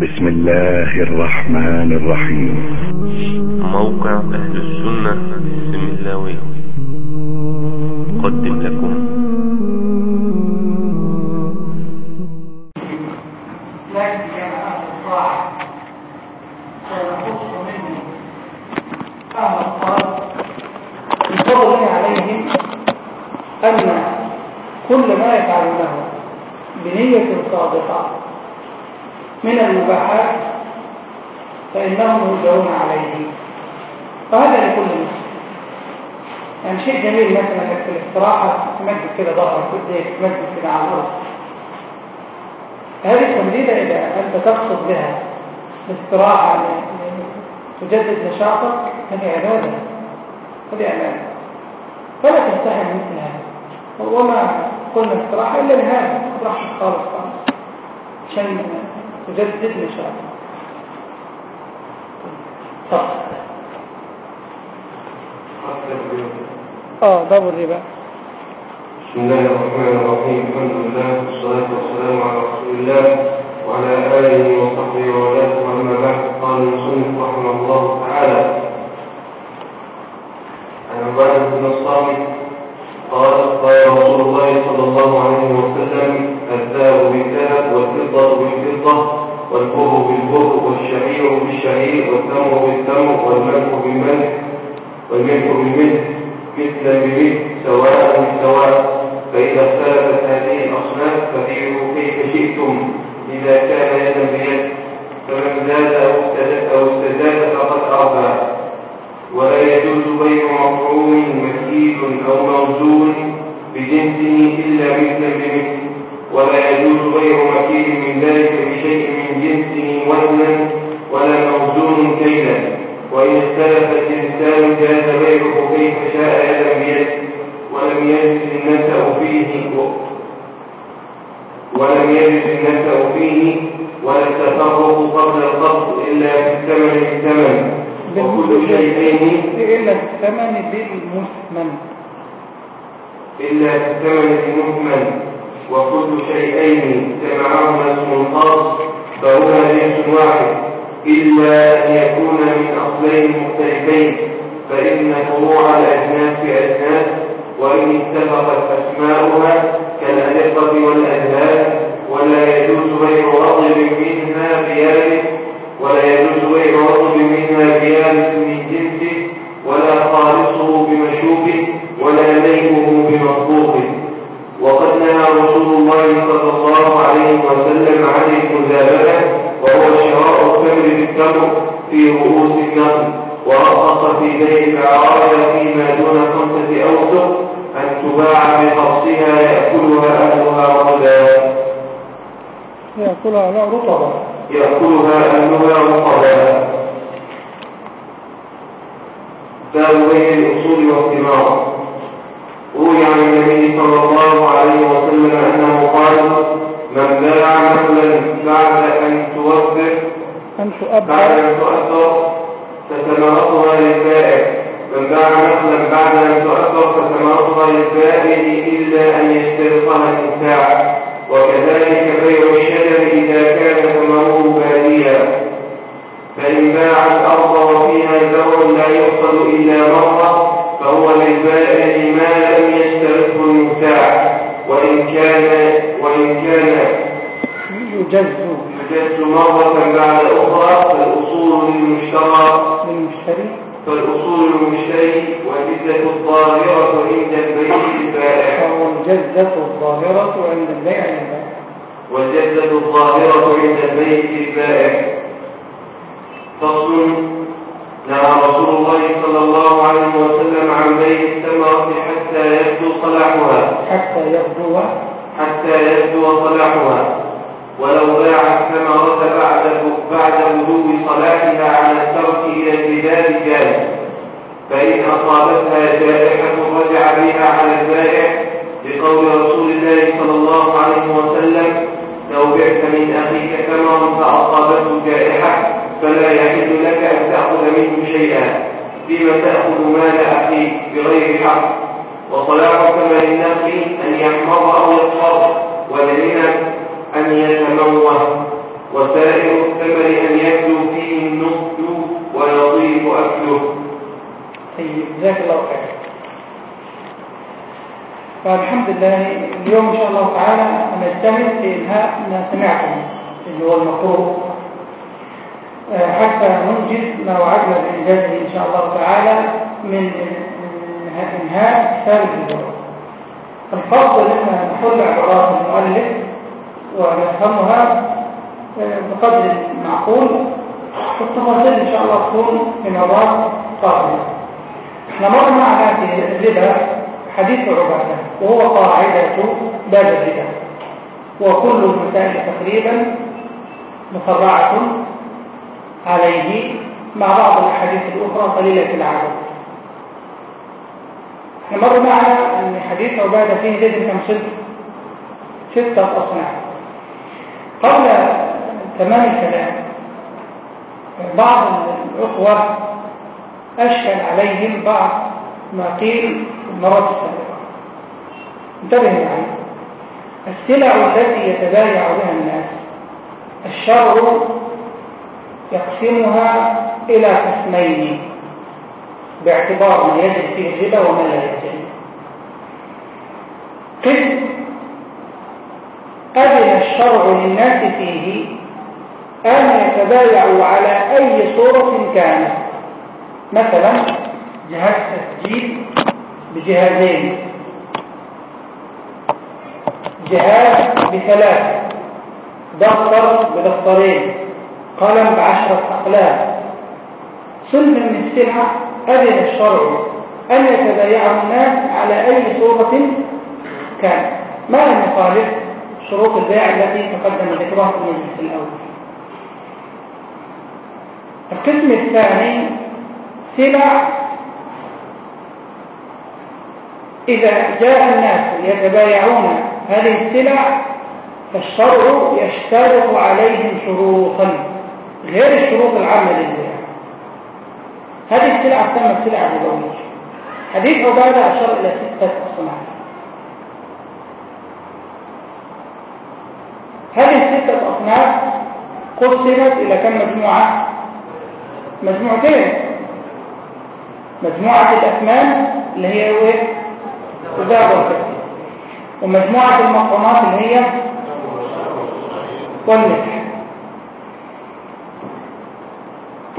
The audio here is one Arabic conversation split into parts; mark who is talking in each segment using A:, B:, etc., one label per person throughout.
A: بسم الله الرحمن الرحيم.
B: موقع أهل السنة السملاوي قدم لكم.
C: من المباحات فإنهم يرجعون عليه. وهذا لكل مسلم يعني شيء جميل مثلا إنك في الاستراحة تمجد كده ظهرك وايديك تمجد كده على الأرض. هذه التمديدة إذا أنت تقصد بها الاستراحة تجدد نشاطك هذه عبادة هذه عبادة فلا تستحي مثل هذا. وما قلنا استراحة إلا لهذا. راحة خالص خالص. عشان تجدد نشاطك طب. آه باب الربا.
D: بسم الله الرحمن الرحيم. الحمد لله والصلاة والسلام على رسول الله وعلى آله وصحبه وله وأما بعد قال المصنف رحمه الله تعالى عن عبادة بن الصامت قال قال رسول الله صلى الله عليه وسلم الذهب بالذهب والفضة بالفضة. والبر بالبر والشعير بالشعير والتمر بالتمر والملح بالملح والملح بالملح مثلا بمثل سواء بسواء فإذا اختلفت هذه الأصناف فبيعوا كيف شئتم إذا كان يدا بيد. فمن زاد أو استزاد فقد أربى ولا يجوز بيع مطعوم مكيل أو موزون بجنسه إلا مثلا بمثل ولا يجوز بيع مكيل من ذلك بشيء من جنسه وزنا ولا موزون كيلا. وإن اختلف الإنسان جاز بيعه كيف شاء يدا بيد ولم يجد النسأ فيه ولم يجد النسأ فيه ولا التفرق قبل القبض إلا في الثمن الثمن. وكل شيئين
C: إلا الثمن بالمثمن
D: إلا في الثمن المثمن وكل شيئين جمعهما اسم خاص فهما جنس واحد. إلا أن يكون من أصلين مختلفين فإن فروع الأجناس أجناس وإن اتفقت أسماؤها كالأدقة والأذهان ولا يجوز بيع رطب منها بيابس ولا يجوز بيع رطب منها بيابس من جنسه ولا خالصه بمشوب ولا نيمه بمطبوخ. نهى رسول الله صلى الله عليه وسلم عن المزابنة وهو شراء التمر بالتمر في رؤوس النخل ورخص في بيع العرايا فيما دون خمسة أوسق أن تباع بقصها يأكلها أهلها رغدا
C: يأكلها لا رطبا.
D: يأكلها أهلها رغدا باب بيع الأصول والثمار روي عن النبي صلى الله عليه وسلم أنه قال من باع نخلا بعد أن توفر بعد أن تؤثر فثمرتها للبائع. من باع نخلا بعد أن تؤثر فثمرتها للبائع إلا أن يسترقها الإنتاع وكذلك بيع الشجر إذا كان ثمره باديا فإن باع الأرض وفيها زرع لا يؤخذ إلا مرة فهو للبائع ما لم يسترقه المبتاع وإن كان وإن كان
C: يجز
D: يجد مرة بعد أخرى فالأصول للمشترى
C: للمشتري
D: فالأصول للمشتري والجزة الظاهرة عند البيع للبائع
C: فهو الجزة الظاهرة عند البيع للبيع
D: والجزة الظاهرة عند البيع للبائع فصل نهى رسول الله صلى الله عليه وسلم عن بيع الثمرة حتى يبدو صلاحها.
C: حتى يبدو
D: حتى يبدو صلاحها. ولو باع الثمرة بعد بعد بدو صلاحها على الترك إلى الجدال جاز فإن أصابتها جائحة رجع بها على البائع بقول رسول الله صلى الله عليه وسلم لو بعت من أخيك ثمرا فأصابته جائحة فلا يحل لك أن تأخذ منه شيئا فيما تأخذ مال أخيك بغير حق. وصلاح ثمن النخل أن يحمر أو يصفر والعنب أن يتموه. وسائر الثمن النطق ولطيف أكله.
C: طيب جزاك الله خير. فالحمد لله اليوم إن شاء الله تعالى نجتهد في إنهاء ما سمعتم اللي هو المقروء. آه، حتى ننجز ما وعدنا بإنجازه إن شاء الله تعالى من إنهاء كتاب الجبر الفضل إحنا نحل عبارات المؤلف ونفهمها آه، بقدر معقول والتفاصيل إن شاء الله تكون في مرات قادمة. إحنا مر معنا في الربا حديث عبادة وهو قاعدة باب الربا. وكل المسائل تقريبا مفرعة عليه مع بعض الأحاديث الأخرى قليلة العدد إحنا مر معنا أن حديث عبادة فيه جزء كم ست ستة أصناف. قبل تمام الكلام بعض الأخوة أشكل عليهم بعض ما قيل في المرات السابقة. انتبه معي. السلع التي يتبايع بها الناس الشرع يقسمها إلى قسمين باعتبار ما يجري فيه الربا وما لا يجري. قسم أذن الشرع للناس فيه أن يتبايعوا على أي صورة كانت. مثلا جهاز تسجيل بجهازين. جهاز بثلاثة دفتر بدفترين. قلم بعشرة أقلام. سلم من السلعة أذن الشرع أن يتبايعوا الناس على أي صورة كان. ما لم يخالف شروط البيع التي تقدم ذكرها في المجلس الأول. القسم الثاني سلع. إذا جاء الناس يتبايعون هذه السلع فالشرع يشترط عليهم شروطا. غير الشروط العامة للبيع هذه السلع تسمى السلع الربوية حديث عبادة أشار إلى ستة أصناف. هذه الستة أصناف قسمت إلى كم مجموعة؟ مجموعتين. مجموعة الأثمان اللي هي الذهب والفضة. ومجموعة المقامات اللي هي والمسح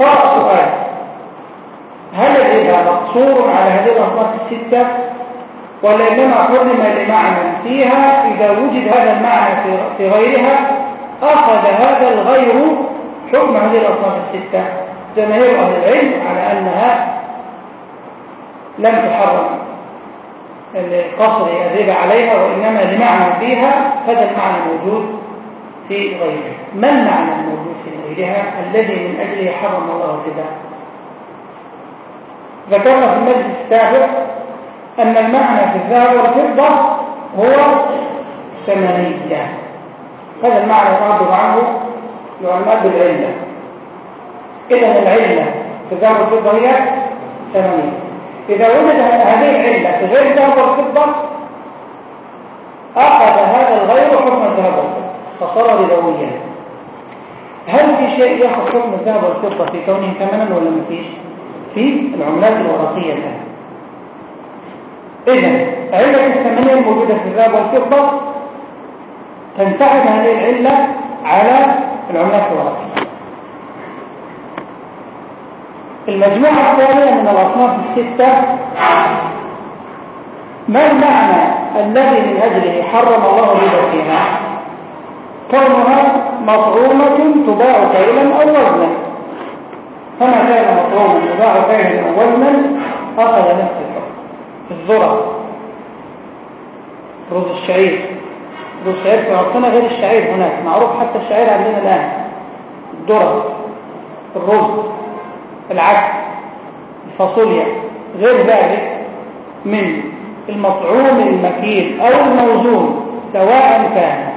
C: طرأ سؤال هل الربا مقصور على هذه الأصناف الستة؟ ولا إنما حرم لمعنى فيها إذا وجد هذا المعنى في غيرها أخذ هذا الغير حكم هذه الأصناف الستة. جماهير أهل العلم على أنها لم تحرم. قصر الربا عليها وإنما لمعنى فيها هذا المعنى موجود في غيرها. ما المعنى الموجود؟ غيرها الذي من أجله حرم الله الربا ذكرنا في المجلس السابق أن المعنى في الذهب والفضة هو ثمنية هذا المعنى يعبر عنه يعمل بالعلة. إذا العلة في الذهب والفضة هي ثمانية. إذا وجد هذه العلة في غير الذهب والفضة أخذ هذا الغير حكم الذهب والفضة فصار ربويا هل في شيء يأخذ حكم الذهب والفضة في كونه ثمنا ولا ما فيش؟ في العملات الورقية الآن. إذا علة الثمانية الموجودة في الذهب والفضة تنسحب هذه العلة على العملات الورقية المجموعة الثانية من الأصناف الستة ما المعنى الذي من أجله حرم الله الربا فيها؟ كونها مطعومة تباع كيلا أو وزنا. فما كان مطعوما يباع كيلا أو وزنا أخذ نفس الحكم الذرة. رز الشعير. رز الشعير في عرفنا غير الشعير هناك. معروف حتى الشعير عندنا الآن. الذرة الرز العدس الفاصوليا. غير ذلك من المطعوم المكين أو الموزون سواء كان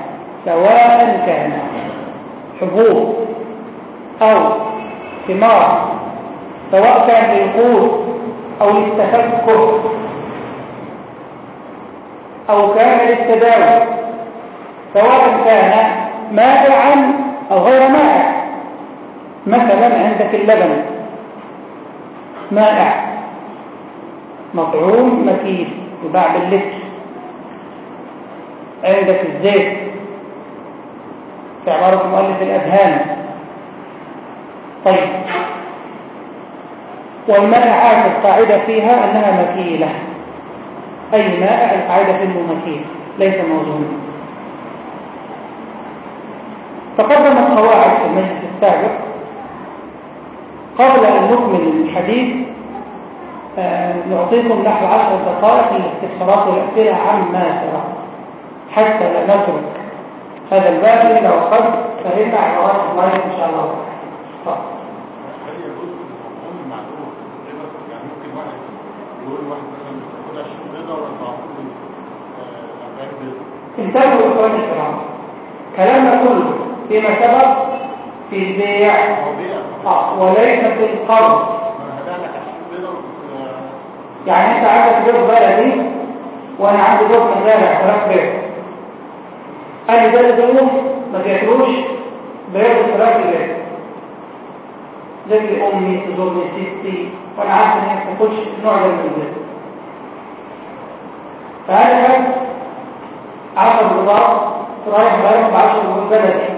C: سواء كان حبوب أو ثمار سواء كان للقوت أو للتفكر أو كان للتداوي سواء كان مائعا أو غير مائع. مثلا عندك اللبن مائع مطعوم مكيد يباع باللتر. عندك الزيت عبارة مؤلف الأذهان. طيب. والمائعات القاعدة فيها أنها مكيلة. أي مائع القاعدة أنه مكيل ليس موزونا تقدمت قواعد المجلس السابق قبل أن نكمل الحديث. آه، نعطيكم نحو عشر دقائق للاستفسارات والأسئلة عما سبق حتى لا نترك. هذا الباب إلا وقد فهمنا عبارات الله إن شاء الله.
E: هل يجوز المفهوم المعلوم كده ممكن واحد يقول واحد مثلا بتاخد 20 بيضه ولا تعطوني 40 بيضه
C: انتبهوا إخواني الكرام كلامنا كله فيما سبق في البيع. آه، وليس في القرض
E: أنا هبيع لك 20 بيضه
C: يعني أنت عندك بيض بلدي وأنا عندي بيض مزارع فراخ بيض أنا بلد يوم ما بياكلوش بيض الفراخ البيض زي أمي تزورني ستي وأنا عارف إن هي ما بتاكلش نوع ده من فانا خدت 10 بيضات رايح بقى ب 10 بيض بلدي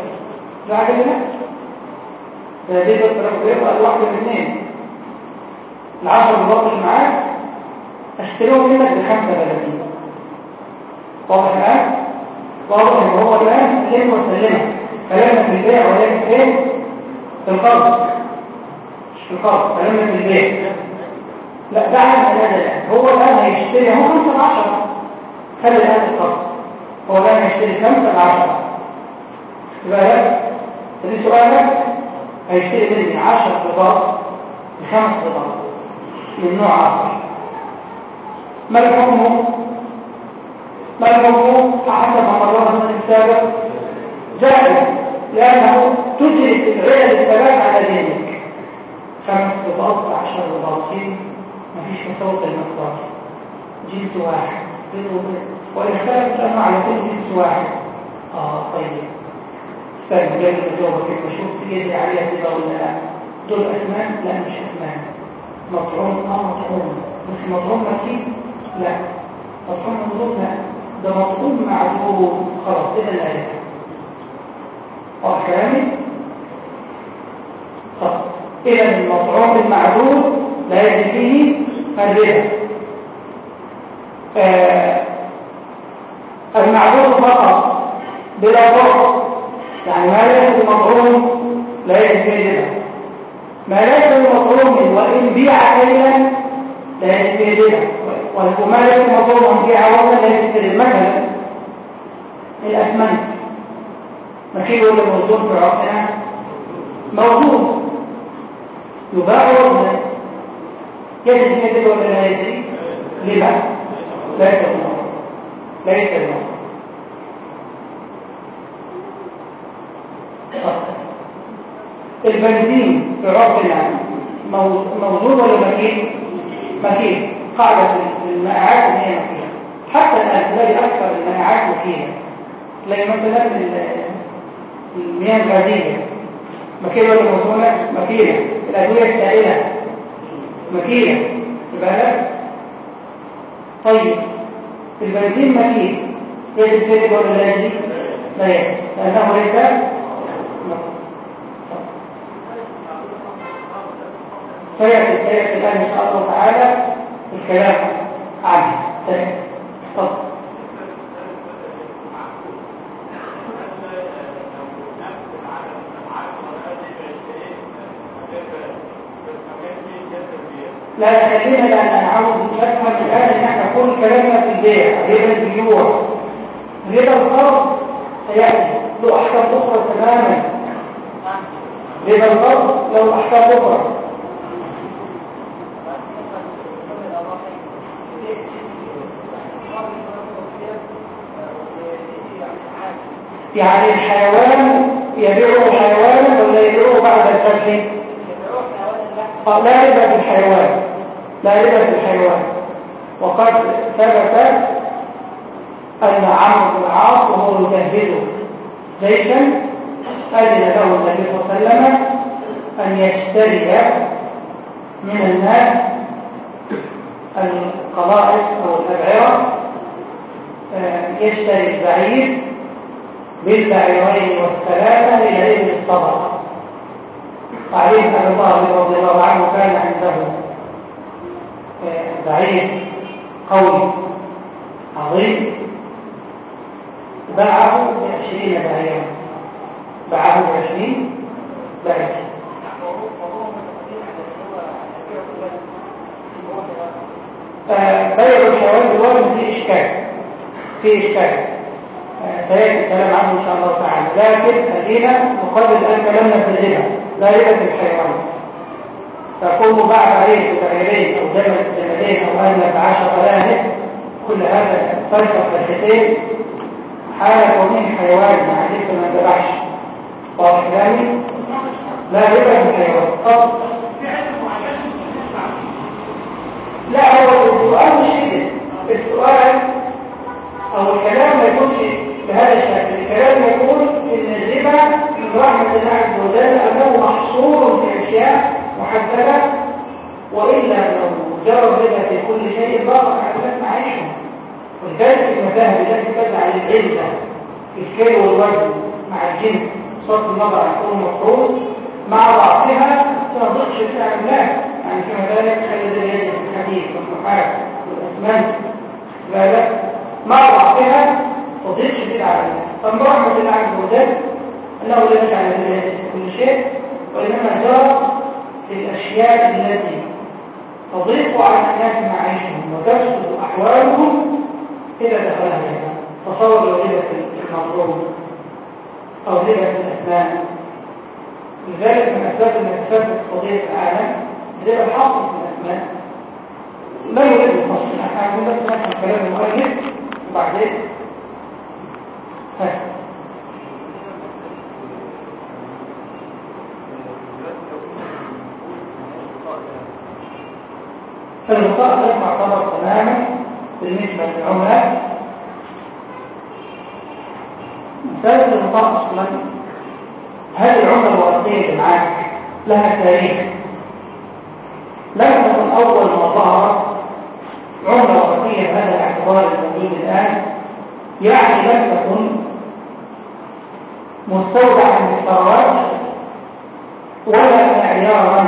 C: لا عجل لا ده بيض الفراخ بيض قال واحد من اثنين. العشر بيضات اللي معاك اشتريهم منك بخمسة بلدين واضح الآن؟ واضح إن هو الآن سلم وسلمة كلامنا في البيع فين؟ في القرض مش في القرض كلامنا في البيع. لا من هذا الآن هو الآن هيشتري هو خمسة بعشرة. خلي الآن القرض هو الآن هيشتري خمسة بعشرة. يبقى لا. دي سؤالك هيشتري مني عشر بضاعات بخمس بضاعات من نوع آخر. ما الحكم ما الحكم حسب ما قررنا من السابق جائز لأنه تجري العلل الثلاث على دينك. خمس بضاعات عشر بضاعتين مفيش تفوق المقدار جنس واحد. وإن اختلفت الأنواع على كل جنس واحد. آه طيب. استنى جاي التجربة كيف بشوف يدري عليها كده ولا لا؟ دول أثمان؟ لا مش أثمان. مطعوم آه مطعوم بس مطعوم مكين لا. مطعوم مطعوم لا. ده مطعوم معدوم خلاص كده لا يفهم واضح كلامي؟ طب إذا المطعوم المعدوم لا يجري فيه الربا. آه فقط بلا فرق يعني ما ليس مطعوم لا يجري فيه الربا ما ليس مطعوم وإن بيع كيلا لا يجري ربا. وما ليس مطعوم بيع وزنا لا يجري مثلا الأسمنت مكيل ولا موجود في عرفنا موجود يباع وزنا يجري كده ولا لا يجري لما ليس الموضوع. ليس الموضوع. البنزين في عرفنا موجود ولا مكين مكين قاعدة المائعات ان هي مكينة حتى الآن تلاقي أكثر المائعات مكينة تلاقي مثلا المياه الغازية مكينة ولا موزونة مكينة الأدوية السائلة مكينة يبقى طيب البنزين مكين يجب تجد ولا لا يجب لا يجب لأنه ليس فيأتي سيأتي الآن إن شاء الله تعالى الكلام عنه تفضل لا خلينا لأن عاوز نفهم الآن إن إحنا كل كلامنا في البيع ربا البيوع ربا القرض سيأتي. له أحكام أخرى تماما. ربا القرض له أحكام أخرى يعني الحيوان يبيعه حيوانا ولا يبيعه بعد آه لا ربا في الحيوان. لا ربا في الحيوان. وقد ثبت أن عمرو بن العاص وهو يجهزه جيشا أذن له النبي صلى الله عليه وسلم أن يشتري من الناس القلائد أو الأبعرة آه، يشتري البعير بالبعيرين والثلاثة للعلم الصبر علي بن طالب رضي الله عنه كان عنده آه، بعير قوي عظيم. باعه بعشرين بعيرا باعه بعشرين بعيرا بيع الحيوان بالوزن في إشكال في إشكال. سيأتي الكلام عنه إن شاء الله تعالى. لكن خلينا نقرر الآن كلامنا في الربا لا في الحيوان. تقوم بعد عليه بتغييرين أو جمل جملين أو أهلا بعشر آلاف كل هذا فرق فرقتين حال كونه حيوان مع ذكر ما ذبحش واضح كلامي لا ربا في الحيوان. فقط لا هو السؤال مش كده. السؤال أو الكلام ما يكونش بهذا الشكل. الكلام يقول إن الربا من رحمة الله عز وجل أنه محصور في أشياء محدده وإلا لو جرى الربا في كل شيء ضاق الناس معيشهم. ولذلك المذاهب التي تدعى للعله الكيل والوزن مع الجنس صرف النظر عن كل مفروض مع ضعفها تضيقش فيها الناس. يعني كما ذلك خلي ذلك الحديث والنحاس والاسمنت لا لا. مع ضعفها تضيق شديد فمرحمة الله عز وجل أنه لا يجعل ذلك كل شيء وإنما جرى في الأشياء التي تضيق على الناس معيشهم وتفسد أحوالهم اذا دخلها. تصور لو المظلوم أو هبه الاسنان لذلك من أسباب المكتسب قضية العالم هي الحاصل في الأسماء لا يريد الفصل إحنا عايزين بس نفهم كلام المؤلف. وبعدين ها فالبطاقة لا تعتبر تماما بالنسبة للعملاء مثال البطاقة أصلا هذه العملة الورقية معاك لها تاريخ؟ لم تكن أول ما ظهرت عملة ورقية بهذا الاعتبار الموجود الآن يعني لم تكن مستودعا للثروات ولا معيارا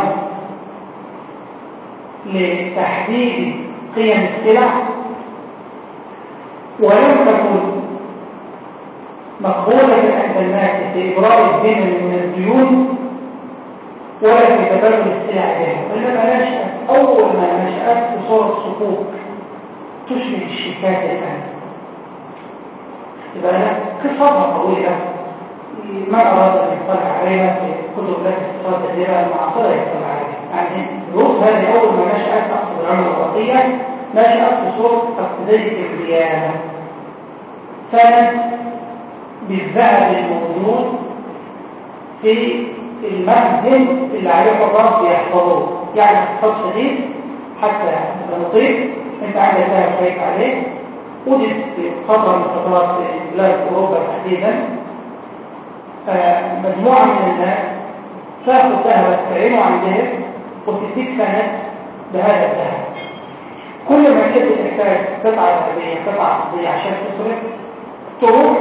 C: لتحديد قيم السلع ولم تكن مقبولة عند الناس في إبراء الدين من الديون ولا في تبادل السلع بها. وإنما نشأت أول ما نشأت في صورة صكوك تشبه الشيكات الآن. يبقى أنا قصتها طويلة ما أراد أن يطلع عليها في كتب التي اقتصاد الدراء المعاصرة يطلع عليها. يعني دروس هذه أول ما نشأت أقصد العمل الوطية نشأت في صورة تقليدية الديانة كانت بالذهب الموجود في المخزن اللي عليه حراس بيحفظوه يعني اقتصاد شديد حتى نطيق انت عندك ذهب خايف عليه وجد في فتره من فترات بلاد اوروبا تحديدا مجموعه من الناس تاخذ ذهب تعينه عن ذهب وتديك سند بهذا الذهب كل ما كنت تحتاج قطعه ذهبيه قطعه فضيه عشان تصرف تروح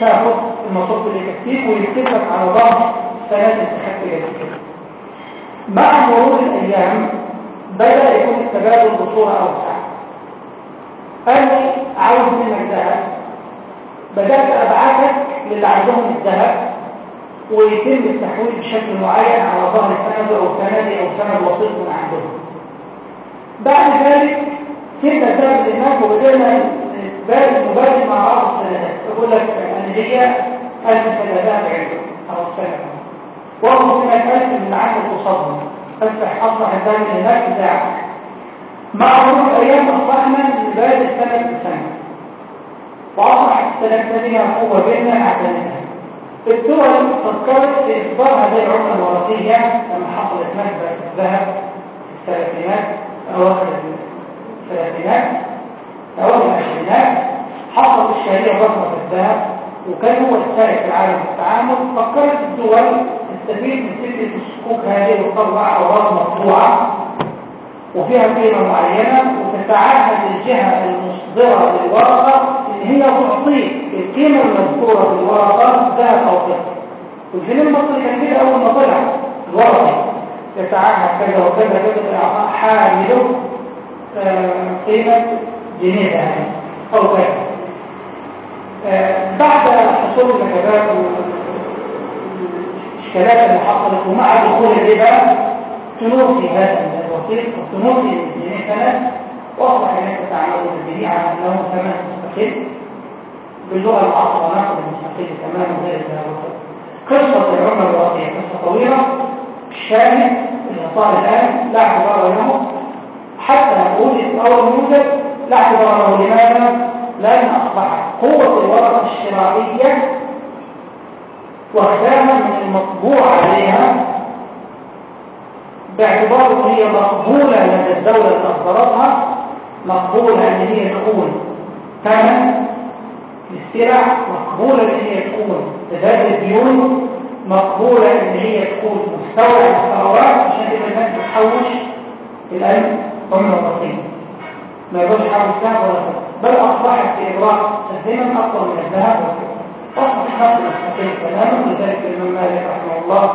C: تاخذ المصروف اللي يكفيك ويكتب لك على ظهر انتخاب كده مع مرور الأيام بدأ يكون التبادل بصورة أوسع. أنا عاوز منك ذهب. بدأت ابعثك للي عندهم الذهب ويتم التحويل بشكل معين على ظهر سند أو سندي أو سند وسيط من عندهم. بعد ذلك كنا ذهب هناك وبدأنا نبادل مع بعض السندات يقول لك أن هي ألف سنة ذهب عنده أو سنة. وهم سنة ألف من عام تصدم أصبح أصبح الدم هناك بتاعك مع مرور الأيام أصبحنا نبادل سنة بسنة وأصبحت السنة الثانية قوة بيننا نعتمدها الدول فكرت في إصدار هذه العملة الورقية لما حصلت نكبة الذهب في الثلاثينات أواخر الثلاثينات أواخر العشرينات. حصلت ضخمة في الذهب وكان هو السائد في العالم في التعامل. فكرت الدول تستفيد من فكرة الصكوك هذه الطبعة أوراق مطبوعة. وفيها قيمة معينة وتتعهد الجهة المصدرة للورقة إن هي تعطيك القيمة المذكورة في الورقة ذهب أو فضة والجنيه المصري كان كده أول ما طلع الورقة يتعهد كذا وكذا كذا بإعطاء حامله آه، قيمة جنيه ذهب أو كذا آه، بعد حصول النكبات والإشكالات اللي حصلت ومع دخول الربا تنوفي هذا الوسيط وتنوفي الجنيه سنة واصبح الناس يتعاملون به على أنه ثمن مستقل. باللغة العصريه نقد مستقل تماما غير الذهب قصة العمر الواقعيه قصة طويلة. الشاهد اللي صار الآن لا اعتبار له. حتى وجد أو يوجد لا اعتبار له. لماذا؟ لأن اصبحت قوة الورقه الشرائيه واخداها من المطبوع عليها باعتبار هي مقبولة لدى الدولة اللي مقبولة ان هي تكون ثمن للسلع مقبولة ان هي تكون سداد الديون مقبولة ان هي تكون مستوى الثروات عشان كده الناس بتحوش الان عمله بسيطه ما يقولش حاول الذهب ولا فضه بل أصبحت في اجراء الزمن أكثر من الذهب والفضة. اصبح نقل مستقل تماما. لذلك الإمام مالك رحمه الله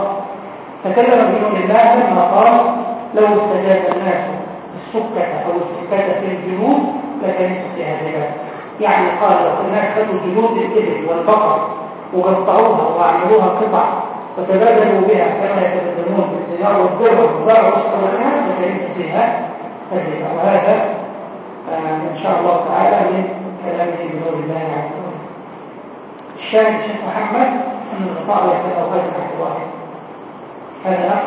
C: تكلم بدون الله لما قال لو استجاب الناس السكة أو السكة في الجنود لكانت ذلك يعني قال لو الناس خدوا جنود الإبل والبقر وقطعوها وعملوها قطع وتبادلوا بها كما يتبادلون بالدينار والدرهم وباعوا الصوانات لكانت ذلك وهذا آه إن شاء الله تعالى من كلامه بنور الله عز وجل. الشاهد الشيخ محمد أن الغطاء يتناول واحد هذا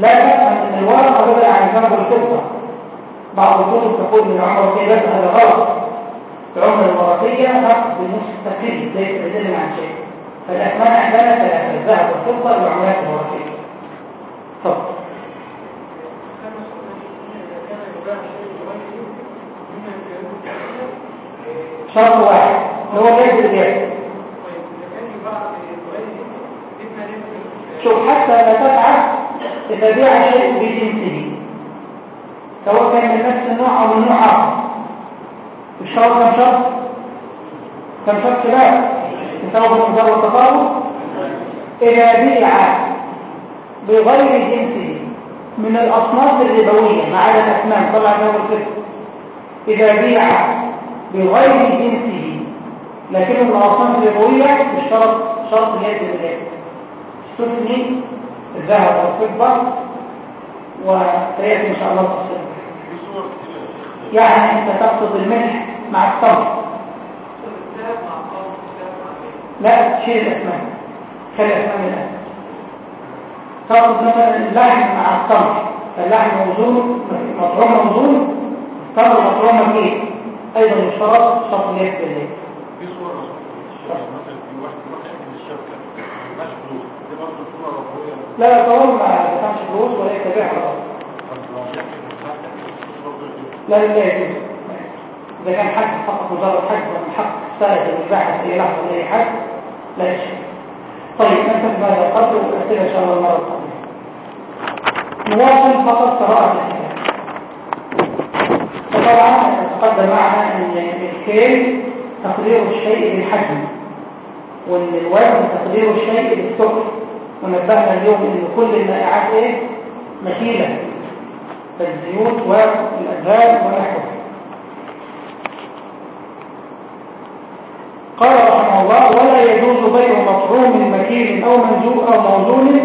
C: لا. تفهم أن الورقه بدل عن جنب الفضه بعض تقول من عمر في بس هذا غلط. العمر الورقيه نقد مستقل ليس بدل عن شيء. فالاثمان عندنا ثلاثة الذهب والفضة والعملات الورقيه تفضل شرط واحد هو جايز البيع شوف حتى لا تفعل إذا بيع شيء بجنسه. سواء كان من نفس النوع أو من نوع آخر. الشرط كم شرط؟ كم شرط لا؟ تساوي المقدار والتفاوت إذا بيع بغير جنسه من الأصناف الربوية ما عدا الأثمان طبعا يوم الفطر إذا بيع بغير جنسه لكنه من الأصناف الربوية الشرط شرط اليد باليد تثني الذهب والفضة وسيأتي إن شاء الله تفصيل
E: في صور كتير
C: يعني أنت تقصد الملح مع التمر لا شيل الأسمان خلي الأسمان الآن تقصد مثلا اللحم مع التمر فاللحم موزون مطعوم موزون التمر مطعوم مكيف أيضا يشترط شرط اليد بالليل
E: في صور رسول مثلا في واحد يروح يحكي الشبكه ما فيهاش فلوس دي برضه صوره ربويه
C: لا الطوال ما دفعش فلوس ولا يتبعها لا لا يجوز إذا كان حد فقط مجرد حد من حق سائد الباحث أي لحظة لأي حد لا يشكل طيب نكتب هذا القدر والأسئلة إن شاء الله المرة القادمة. نواصل فقط قراءة الكتاب وطبعا تقدم معنا أن الكيل تقدير الشيء بالحجم وأن الوزن تقدير الشيء بالسكر. ونبهنا اليوم أن كل المائعات إيه؟ مكيلة الزيوت والأدهان ونحوها قال رحمه الله ولا يجوز بيع مطعوم مكين أو منزوع أو موزون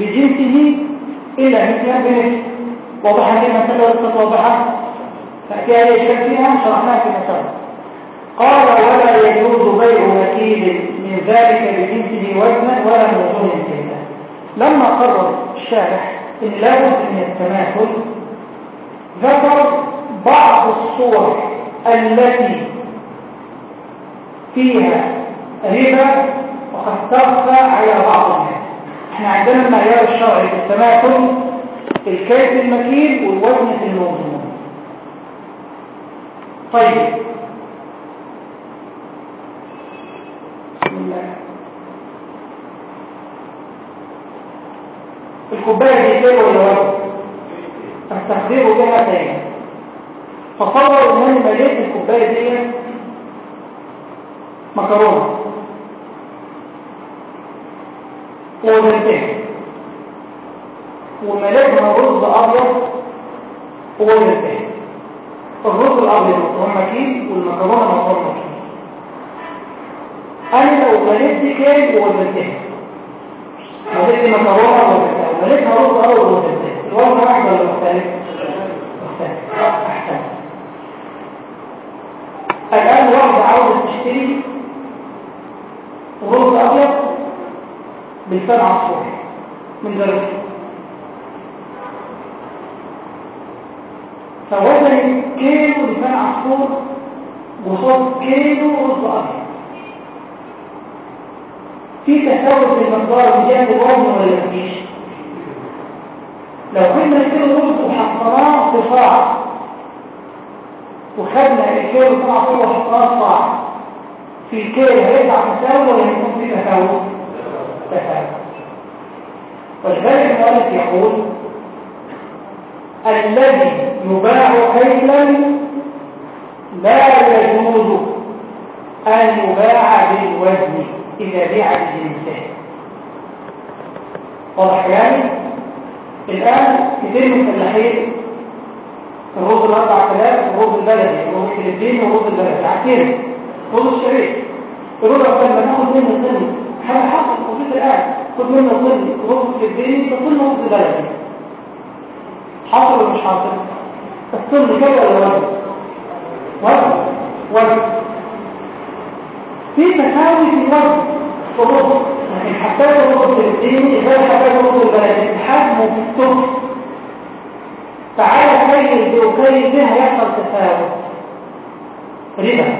C: بجنسه بمثل واضح هذه المسألة ولست واضحة تأتي أي شيء فيها شرحناها في مسألة قال ولا يجوز بيع مكيل من ذلك بجنسه وزنا ولا موزون كيلا لما قرر الشارح إن لابد من التماثل ذكر بعض الصور التي فيها ربا وقد تخفى على بعض الناس. إحنا عندنا المعيار الشرعي في التماثل الكيس المكيل والوزن في الموزون. طيب بسم الله الكوباية دي كيلو ولا وزن فاستخدموا بها تاني. فصور ان أنا مليت الكوباية دي مكرونة. ووزنتين ومليتها رز أبيض. ووزنتين الرز الأبيض مكرونه كيل والمكرونة مكرونه كيل أنا لو مليت كيل ووزنتين مليت مكرونة ووزنتين ومليتها رز ابيض ووزنتين الوزن واحد ولا مختلف؟ مختلف أحسن. الآن واحدة عاوزه تشتري رز أبيض بالفن عصفور. من درجه فوزن كيلو لسان عصفور وصوت كيلو رز أبيض. في تفاوت في المقدار بجانب الوزن ولا مفيش لو كنا كيلو رز وحطيناه في صاع وخدنا الكيلو لسان عصفور وحطيناه في صاع. في كيلو هيطلع تساوي ولا هيكون في تفاوت؟ تفاوت. ولذلك المؤلف يقول الذي يباع كيلا لا يجوز أن يباع بالوزن إذا بيع بجنسه واضح يعني؟ الآن من الفلاحين الرز الأربع آلاف الرز البلدي الرز الفلبيني والرز البلدي. عارفين رز الشريك لك لما ناخد منه الظل حاجة حصل موجود الآن خد منه الظل رز فلبيني فكل رز بلدي حصل ولا مش حاصل؟ الطن كده ولا وزن وزن وزن في تساوي في الوزن والرز لكن حتى الرز الديني غير حتى الرز البلدي حجمه في الطن تعالى كيل دي وكيل دي هيحصل تفاوت ربا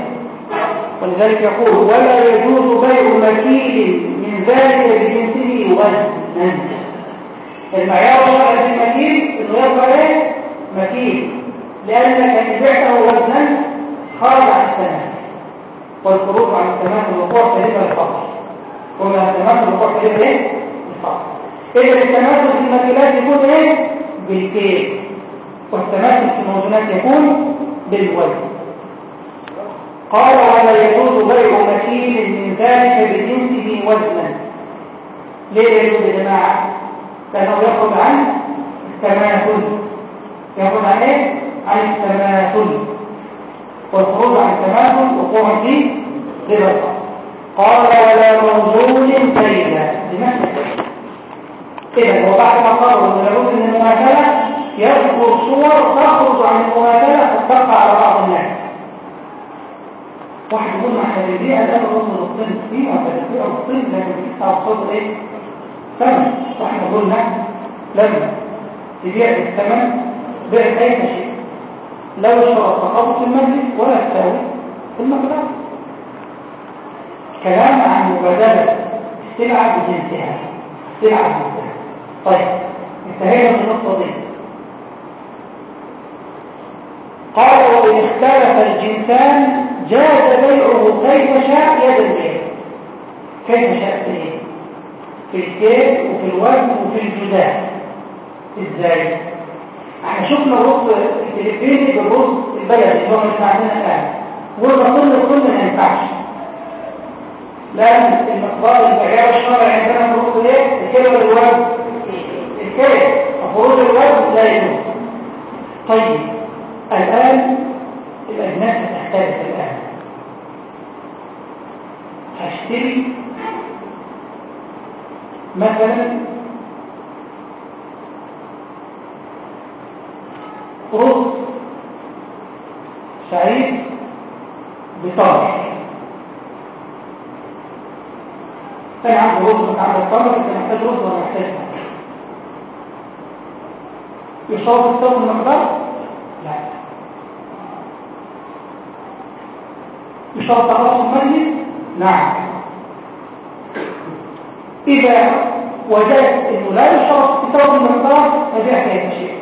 C: ولذلك يقول ولا يجوز بيع مكيل من ذلك بجنسه وزنا المعيار الشرعي في المكيل يبقى إيه مكيل لانك ان بعته وزنا خرج عن التمام والخروج عن التمام الوقوع في ربا الفقر وما الوقوع في ربا إيه؟ الفقر. اذا التماثل في المكيلات يكون إيه؟ بالكيل. والتماثل في الموزونات يكون بالوزن. قال ولا يجوز بيع مكيل من ذلك بجنسه وزنا. ليه يا جماعة؟ لأنه يخرج عن التماثل يخرج عن إيه؟ عن التماثل والخروج عن التماثل وقوع فيه ربا قال ولا موزون كيلا لماذا؟ إذا هو بعد ما قرر أن لابد من المماثلة يذكر صور تخرج عن المماثلة فتبقى على بعض الناس. واحد يقول ما إحنا بنبيع ده الرز الطن ولا بنبيع الطن لكن بتدفع الصوت إيه؟ ثمن وإحنا قلنا لما تبيع الثمن بيع اي شيء؟ لا يشترط تقابض المجلس ولا تساوي المقدار. كلام عن مبادلة السلعة بجنسها السلعة بجنسها طيب انتهينا من النقطة دي. قال وإن اختلف الجنسان جاز بيعه كيف شاء يد البيع كيف شاء إيه؟ في الكيل وفي الوزن وفي الجداد إزاي؟ إحنا شفنا الرز الفلبيني بالرز البلدي اللي هو عندنا الآن. وقلنا كل كل ما ينفعش. لأن المقدار المعيار الشرعي عندنا الرز إيه؟ الكيل ولا الوزن الكيل فخروج الوزن لا يجوز. طيب الآن الاجناس هتختلف الآن. هشتري مثلا رز سعيد بتمر كان عنده رز مش عنده التمر انت محتاج رز ولا محتاج؟ يشرب التمر المقدار؟ لا. يشرب تخصص المجلس؟ نعم إذا وجدت أنه لا يشرط كتاب المقدار فبيع هذا الشيء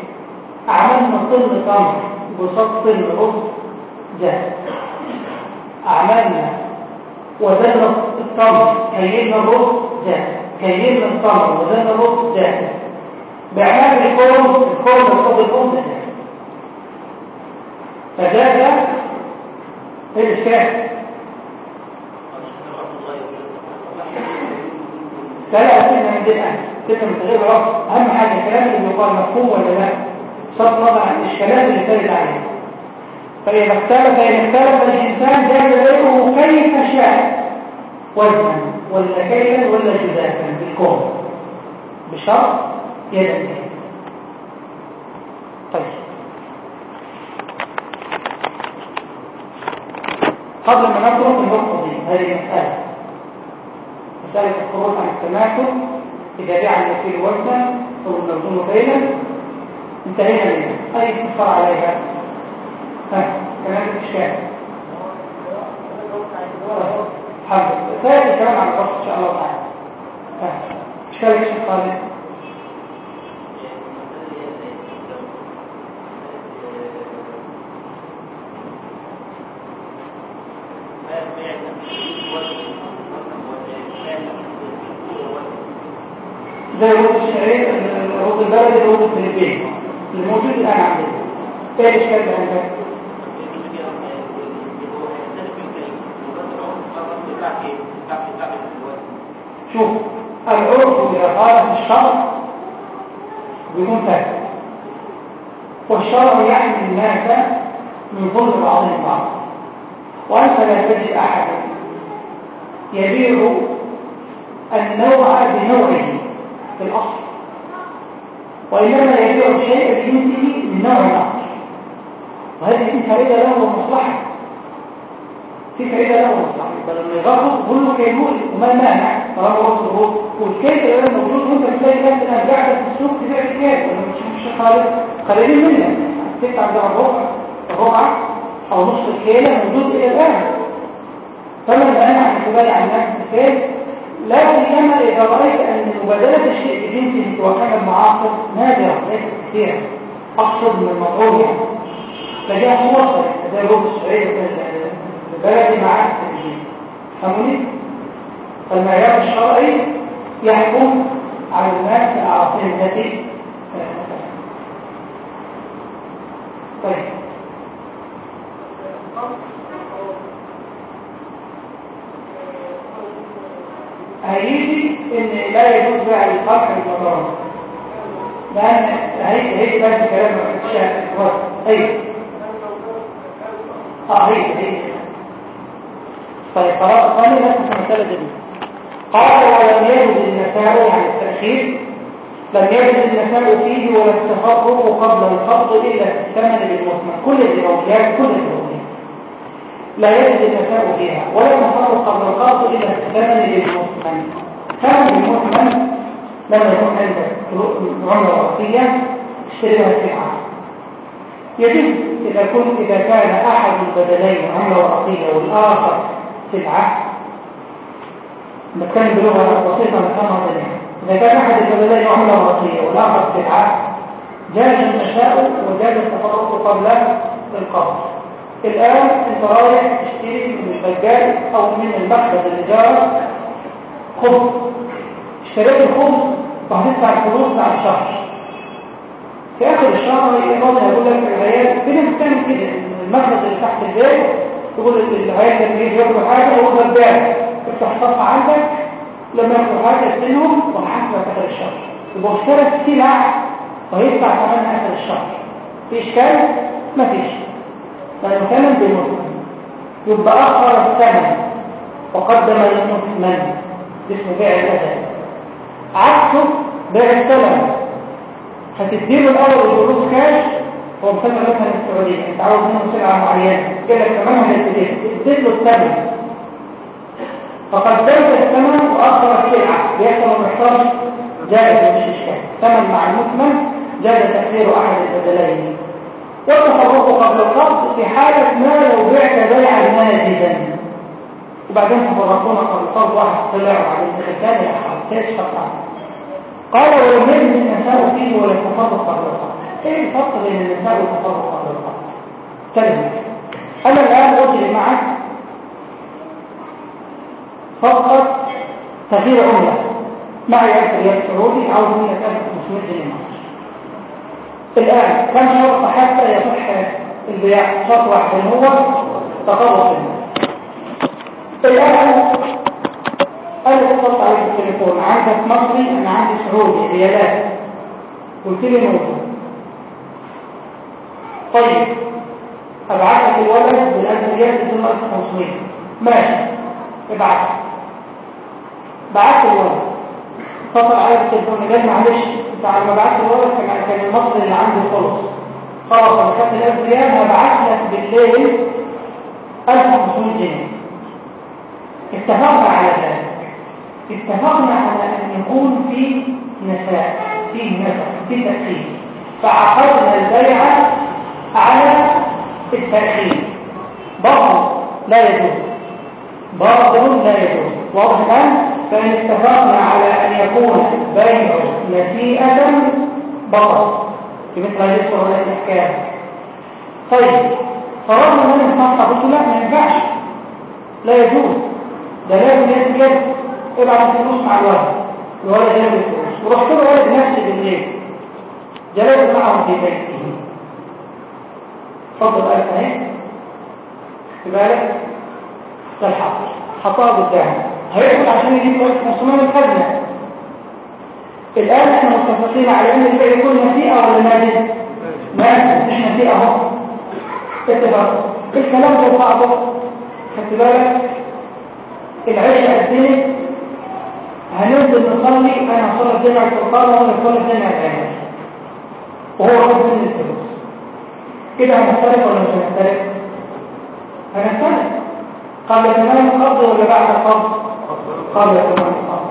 C: أعملنا طن تمر بسط طن رز جاهز أعملنا وزننا التمر كيلنا الرز جاهز كيلنا التمر وزننا الرز جاهز الكون الأرض الأرض فده ده. إيه الإشكال؟ لا لا أكيد من دي الآن تفهم تغير العرف أهم حاجة الكلام اللي يقال مفهوم ولا لا؟ بصرف النظر عن الإشكالات اللي ترد عليه. فإذا اختلف فإن اختلف الإنسان جاب غيره كيف شاء؟ وزنا ولا كيلا ولا جزافا بالكون. بشرط يدا طيب. قبل ما نترك النقطة دي هذه مسألة. مسألة الخروج عن التماثل. إذا جعل الوكيل وزنا أو الموزون كيلا انتهينا منها. أي تفر عليها؟ ها كمان الإشكال حمد سيأتي الكلام عن الضغط إن شاء الله تعالى ها إشكال إيش الخالد زي الرد الشعري الرد البلدي الرد الفلبيني اللي موجود الآن عندنا. إيه الإشكال اللي عندنا؟ شوف الشرع بيكون فاسد والشرع يعني الناس من ظلم بعضهم بعض. وأنت لا تجد أحدا يبيع النوع بنوعه في الأصل. وإنما يبيع الشيء بجنسه من نوع آخر وهذه فائدة له ومصلحة فائدة له يبقى لما يغرض كله كيقول وما المانع طالما الغرض والكيف اللي أنا موجود وانت بتلاقي الناس قاعدة في السوق تبيع الكيف ولا مش مش خالد. خالدين منك تدفع ده الربع الربع أو نص الكيلة موجود إلى الآن. فما المانع ان تبايع الناس بالكيف لا سيما إذا رأيت أن مبادله الشيء بجنسه وكان المعاقب نادره ليست كثيرة. أقصد من المطعوم يعني. فجاء فرصه زي الربع السعودية البلدي معاه التنجيم فهموني؟ فالمعيار الشرعي يحكم على الناس الأعراضين التي طيب. هيجي إن لا يجوز بقى القطع المضرات لأن هي هي بس كلام الشاعر هي آه هي هي طيب قراءة ثانية لا تفهم المسألة دي قال ولم يجد النساء يعني التأخير لم يجد النساء فيه ولا التفرق قبل القبض إلا في الثمن بالمثمن كل الزوجيات كل الزوجيات لا يجد النساء فيها ولا التفرق قبل القبض إلا في الثمن بالمثمن ثمن المثمن لما يكون عندك عملة وقتية اشتريها سلعة يجب إذا كنت إذا كان أحد البدلين عملة وقتية والآخر سلعة نتكلم بلغة بسيطة نفهمها جميعا. إذا كان أحد البلدين عملة مرضية والآخر سلعة جاز التشاؤم وجاز التفرق قبل القبض. الآن أنت رايح تشتري من البجال أو من المخبز الإدارة خبز. اشتريت الخبز وهتدفع الفلوس بعد شهر. في آخر الشهر هيقول لك العيال في ناس بتعمل كده المخبز اللي تحت البيت يقول العيال لما يجي ياكلوا حاجة هو غلبان افتح صفحة عندك. لما ياكلوا حاجة منهم وحاسبة آخر الشهر اشترى سلع ويدفع كمان آخر الشهر في إشكال؟ ما فيش لأنه ثمن بالمثمن يبقى أخر الثمن. وقدم المثمن اسمه بيع الأجل عكسه بيع الثمن. هتديله الأول الفلوس كاش هو مثلا مثلا السعودية عاوز منه سلعة معينة لك ثمنها هيديك اديت له الثمن فقدمت الثمن وأخر السلعة بيحصل المحتاج جائز مش إشكال ثمن مع المثمن جاز تأخير أحد البدلين والتفرق قبل القبض في حالة ما لو بعت بيعا ناجدا وبعدين تفرقون قبل القبض واحد طلع وبعدين الثاني يحصل كيف شرطا قال ولم يجد النساء فيه ولا التفرق قبل القبض إيه الفرق بين النساء والتفرق قبل كلمة أنا الآن اجري معك فقط تغيير عملة. معي 1000 ريال سعودي عاوز منك 1500 جنيه الآن كم شرط حتى يصح البيع شرط واحد هو تقرب الآن أنا اتصلت عليك بالتليفون. عندك مصري؟ أنا عندي سعودي ريالات قلت لي نوصل طيب. ابعت لك الولد بالألف ريال بدون 1500 ماشي. ابعت بعت الولد. اتصل علي بالتليفون قال معلش. أنت على ما بعت الولد كان كان المصري اللي عندي خلص خلاص أنا خدت الألف ريال هبعت لك بالليل 1500 جنيه. اتفقنا على ذلك. اتفقنا على أن يكون في نساء في نسق في تأخير فعقدنا البيع على التأخير برضه لا يجوز. برضه لا يجوز. واضح الآن؟ فإن اتفقنا على أن يكون بيع نسيئة بطل. بمثل هذه الصورة الأحكام طيب فرضنا من الصفحة قلت لا ما ينفعش. لا يجوز. ده لازم يسجد ابعت الفلوس مع الولد الولد جاب الفلوس. ورحت له ولد نفسي بالليل جلست معه في بيته. فضل اهي في بالك؟ الحق حطها قدامه هيدخل عشان يجيب كويس مصمم الخزنة الآن إحنا متفقين على أن البيع يكون نسيئة ولا نادي نادي مش نسيئة أهو. اتفاق الكلام ده بعضه خدت بالك؟ العشاء الدنيا هننزل نصلي أنا اصلي الجامع الفرقان وأنا اصلي الجامع الثاني وهو خد مني الفلوس. كده هنختلف ولا مش هنختلف هنختلف. قبل تمام القبض ولا بعد القبض؟ قبل تمام القبض.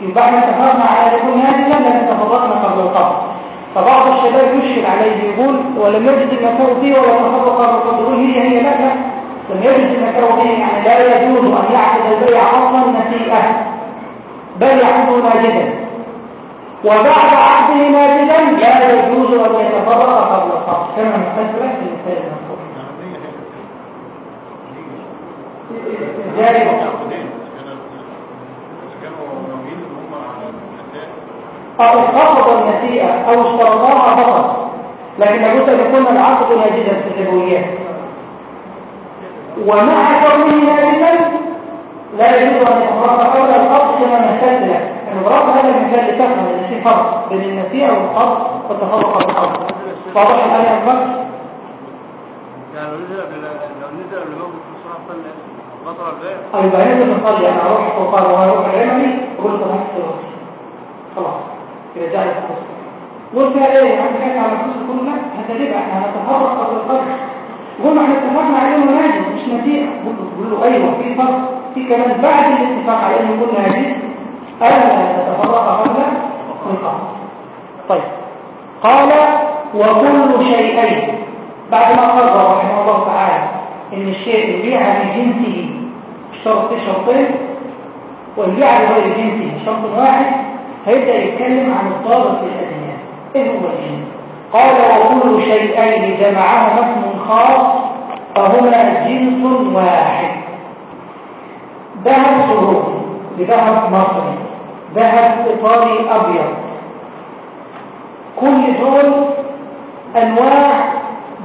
C: يبقى إحنا اتفقنا على يكون هذه لما تفرقنا قبل القبض. فبعض الشباب يشكل عليه يقول ولم يجد المكان فيه ولا تفرق قبل القبض. يقول هي هي لا لم يجد المكان فيه يعني لا يجوز أن يعقد البيع أصلا نسيئه بل يعقد ناجدا وبعد عقده ناجدا لا يجوز أن يتفرق قبل القبض كما نستثبت في المذكور ذلك أو خفض النسيئة أو اشترطاها فقط. لكن لابد أن يكون العقد ناجدا في الزبويات ومع كونه ناجدا لا يجوز أن يتفرق قبل القبض كما مثلت ضربت هذا المثال لتفهم أن في فرق بين النسيئة والقبض والتفرق قبل القبض واضح الآن يا أخبار؟
F: يعني لو نزل لو نزل الصراحة فن بطل البيع
C: يبقى ينزل نصلي أنا أروح فوقان وأروح العملي أقول له فلوس خلاص. كده جاء الفلوس قلت يا إيه عندي حاجة على الفلوس كله لا هذا بقى إحنا هنتفرق قبل القبض قول له إحنا اتفقنا عليه مناجم مش نسيئة. قول له أيوه في فرق في كمان بعد الاتفاق أن يكون ناجم ألا تتفرق قبل القبض طيب. قال وكل شيئين. بعد ما قرر رحمه الله تعالى إن الشيء يبيع بجنسه شرط شرطين ويبيع بغير جنسه شرط واحد هيبدا يتكلم عن الضابط للاديان إيه هو قال وكل شيئين جمعهما اسم خاص فهما جنس واحد. ذهب سعودي بذهب مصري. ذهب إيطالي أبيض. كل دول أنواع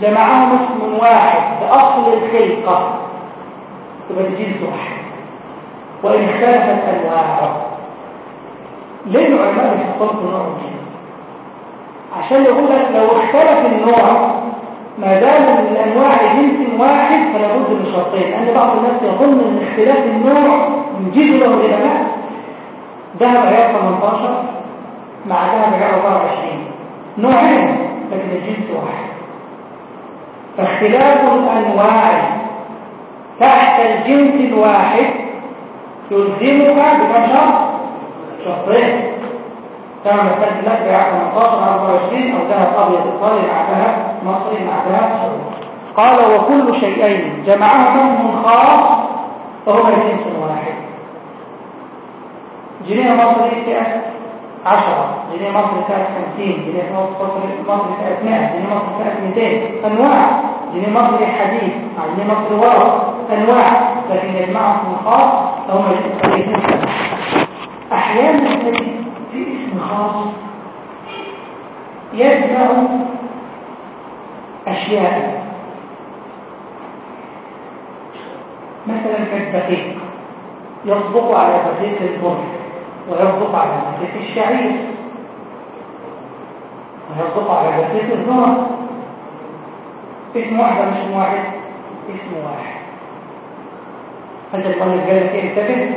C: جمعهم اسم واحد بأصل الخلقة. يبقى دي جنس واحد. وإن اختلفت أنواعه ليه العلماء بيحطوا نوع الجنس عشان يقول لك لو اختلف النوع ما دام الأنواع جنس واحد فلا بد من شرطين. لأن بعض الناس يظن أن اختلاف النوع يجيز له العلماء ذهب عيار 18 مع ذهب عيار 24 نوعين لكن الجنس واحد. فاختلاف الأنواع تحت الجنس الواحد يلزمك بكم شرط؟ شرطين كما مثلت لك بعد 18 24 أو ذهب إيطالي مع ذهب مصري مع ذهب قال وكل شيئين جمعهما اسم خاص فهما جنس واحد جنيه مصري كأس عشرة جنيه مصري كانت خمسين جنيه مصري كانت مائة جنيه مصري كانت ميتين. أنواع جنيه مصري حديث أو جنيه مصري ورق. أنواع لكن يجمعهم خاص فهم أحيانا في اسم خاص يجمع أشياء. مثلا كالدقيق يصدق على دقيق البر. ويصدق على دقيق الشعير. ويصدق على دقيق الذرة اسم واحد مش واحد؟ اسم واحد. هذا القول الجالس ينتبه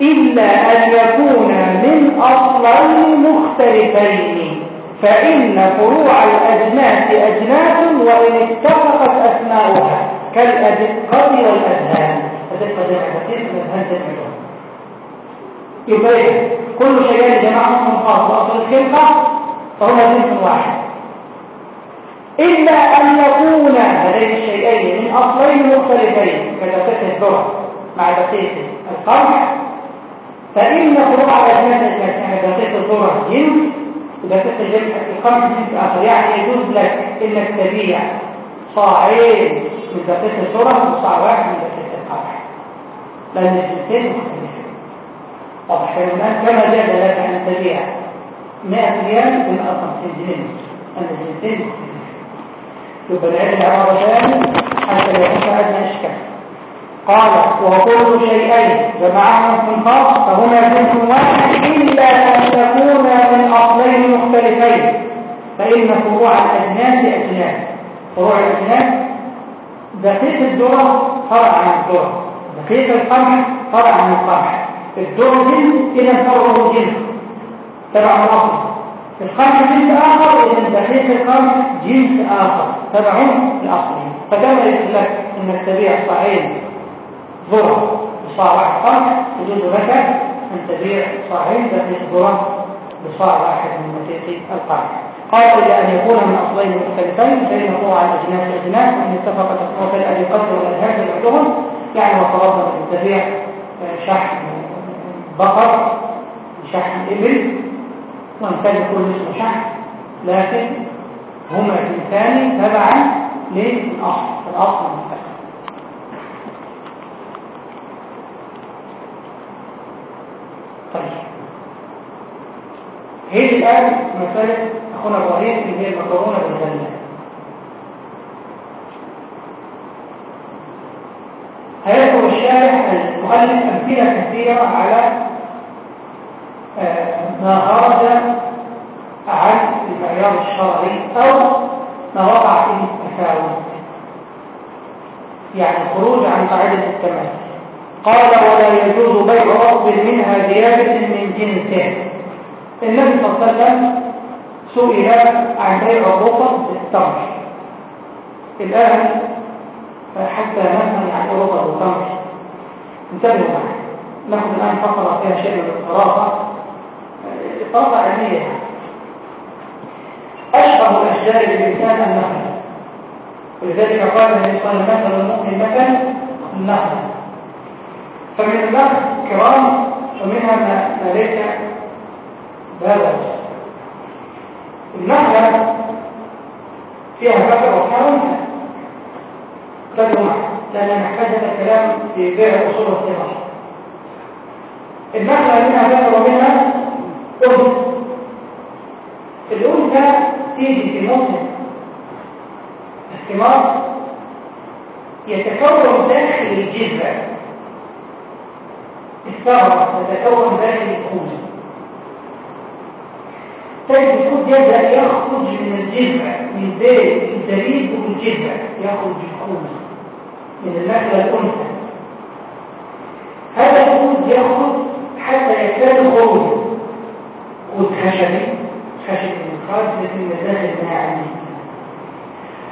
C: إلا أن يكون من أصلين مختلفين فإن فروع الأجناس أجناس وإن اتفقت أسماؤها كالأدقة والأذهان جمع دقيق والأذهان جمع يبقى كل شيء جماعة خاص وأصل الخلقة فهما جنس واحد. إلا أن يكون هذين الشيئين من أصلين مختلفين كدقيق الذرة مع دقيق القمح فإن فروع الأجناس أجناس يعني دقيق الذرة جنس ودقيق الجنس القمح جنس آخر يعني يجوز لك إنك تبيع صاعين من دقيق الذرة وصاع واحد من دقيق القمح. لأن الجنسين مختلفين واضح كلمات كما جاز لك أن تبيع 100 ريال ب 150 جنيه أن الجنسين مختلفين يبقى العلم عبارة ثاني حتى لا يكون أدنى إشكال قال وكل شيئين جمعهم في خاص فهما جنس واحد إلا أن تكون من أصلين مختلفين. فإن فروع الأجناس أجناس فروع الأجناس دقيق الذرة فرع عن الذرة دقيق القمح فرع عن القمح. إذا فرعه جنس تبع الأصل القمح جنس آخر إذا دقيق القمح جنس آخر. تبع الأصل يقول لك إنك تبيع صاعين ذرة بصاع واحد. يجوز لك أن تبيع صاعين دقيق ذرة بصاع واحد من دقيق القمح قال إلا أن يكون من أصلين مختلفين فإن فروع الأجناس أجناس وإن اتفقت وفي الأدقة والألهاب بعدهم يعني وفرضنا أن تبيع شحم بقر شحم إبل كان يكون اسمه شحم لكن هما جنسان تبعا للأصل الأصل المتفق طيب. هي الآن مسألة أخونا إبراهيم اللي هي المكرونة بالجنة. هيذكر الشارح المؤلف أمثلة كثيرة على ما خرج عن المعيار الشرعي أو ما وقع فيه التفاوت يعني الخروج عن قاعدة التماثل قال ولا يجوز بيع رطب منها زيادة من جنسه. النبي صلى الله عليه وسلم سئل عن بيع الرطب بالتمر. الآن حتى نفهم عن الرطب والتمر انتبهوا معي. ناخذ الآن فقرة فيها شيء من الصرافة الصرافة علمية أشهر الأشجار بالإنسان النخل. ولذلك قال النبي صلى الله عليه وسلم المؤمن مثل النخل. فمن النخل كرام ومنها ما ليس بهذا النخلة فيها وفيها أنثى تجمع لأن نحتاج الكلام في بيع الأصول والثمار النخلة منها ذكر ومنها أنثى الأنثى تيجي في موسم الثمار يتكون داخل الجذع الثمرة تتكون داخل الكوز تجد الكوز يبدأ يخرج من الجذع من بين الدليل والجذع يخرج الكوز من النخلة الأنثى هذا الكوز يخرج حتى يكاد خروجه خشبي خارج لكن من داخل ناعم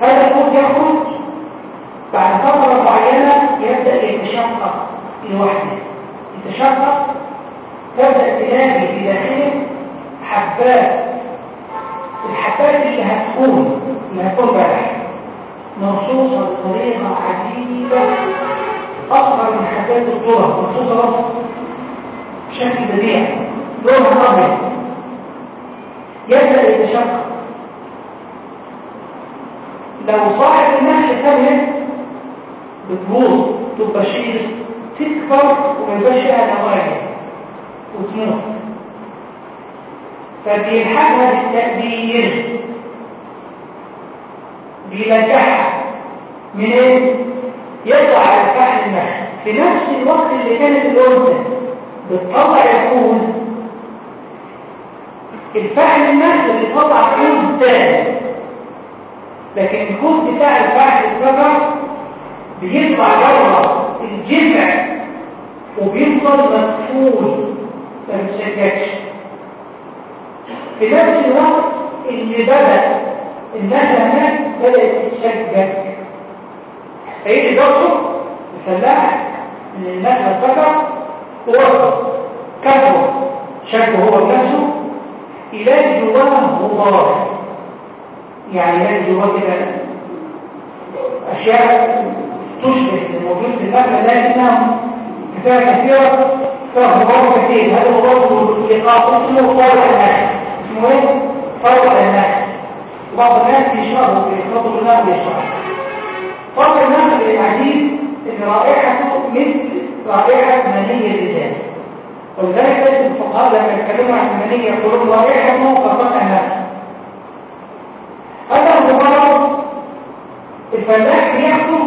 C: هذا الكوز يخرج بعد فترة معينة يبدأ يتشقق لوحده يتشقق تبدأ تلاقي في داخله حبات. الحبات اللي هتكون اللي هتكون بلح. مرصوصة بطريقة عجيبة. أكبر من حبات الذرة مرصوصة بشكل بديع. لونها أبيض. يبدأ يتشقق لو صاحب النحل كامل بتبوظ تبقى شيء تكبر وما يبقاش فيها نوايا وتموت. فبيلحقها بالتأدير بينجحها من إيه؟ يطلع على فحل النخل في نفس الوقت اللي كانت الأنثى بتطلع الكون الفحل النخل بيطلع كون تاني. لكن الكون بتاع الفحل الذكر بيطلع بره الجذع وبيفضل مدفون ما بتشجعش في نفس الوقت اللي بدأ النخلة هناك بدأت تتشجع هيجي دكتور الفلاح ان النخلة الذكر هو كفر شكه هو نفسه يلاقي جواها غبار يعني يلاقي جواه كده. أشياء تشبه الموجود في النخلة لكنها كتاب كثيرة. فيها غبار كثير. هذا غبار لقاء اسمه فرع النخل اسمه إيه؟ فرع النخل بعض الناس يشربوا بيخلطوا الماء ويشربوا فرع النخل العجيب إن رائحته مثل رائحة منية الرجال. ولذلك تجد الفقهاء لما يتكلموا عن المنية يقولون رائحته كفرع النخل هذا الغبار الفلاح بياخده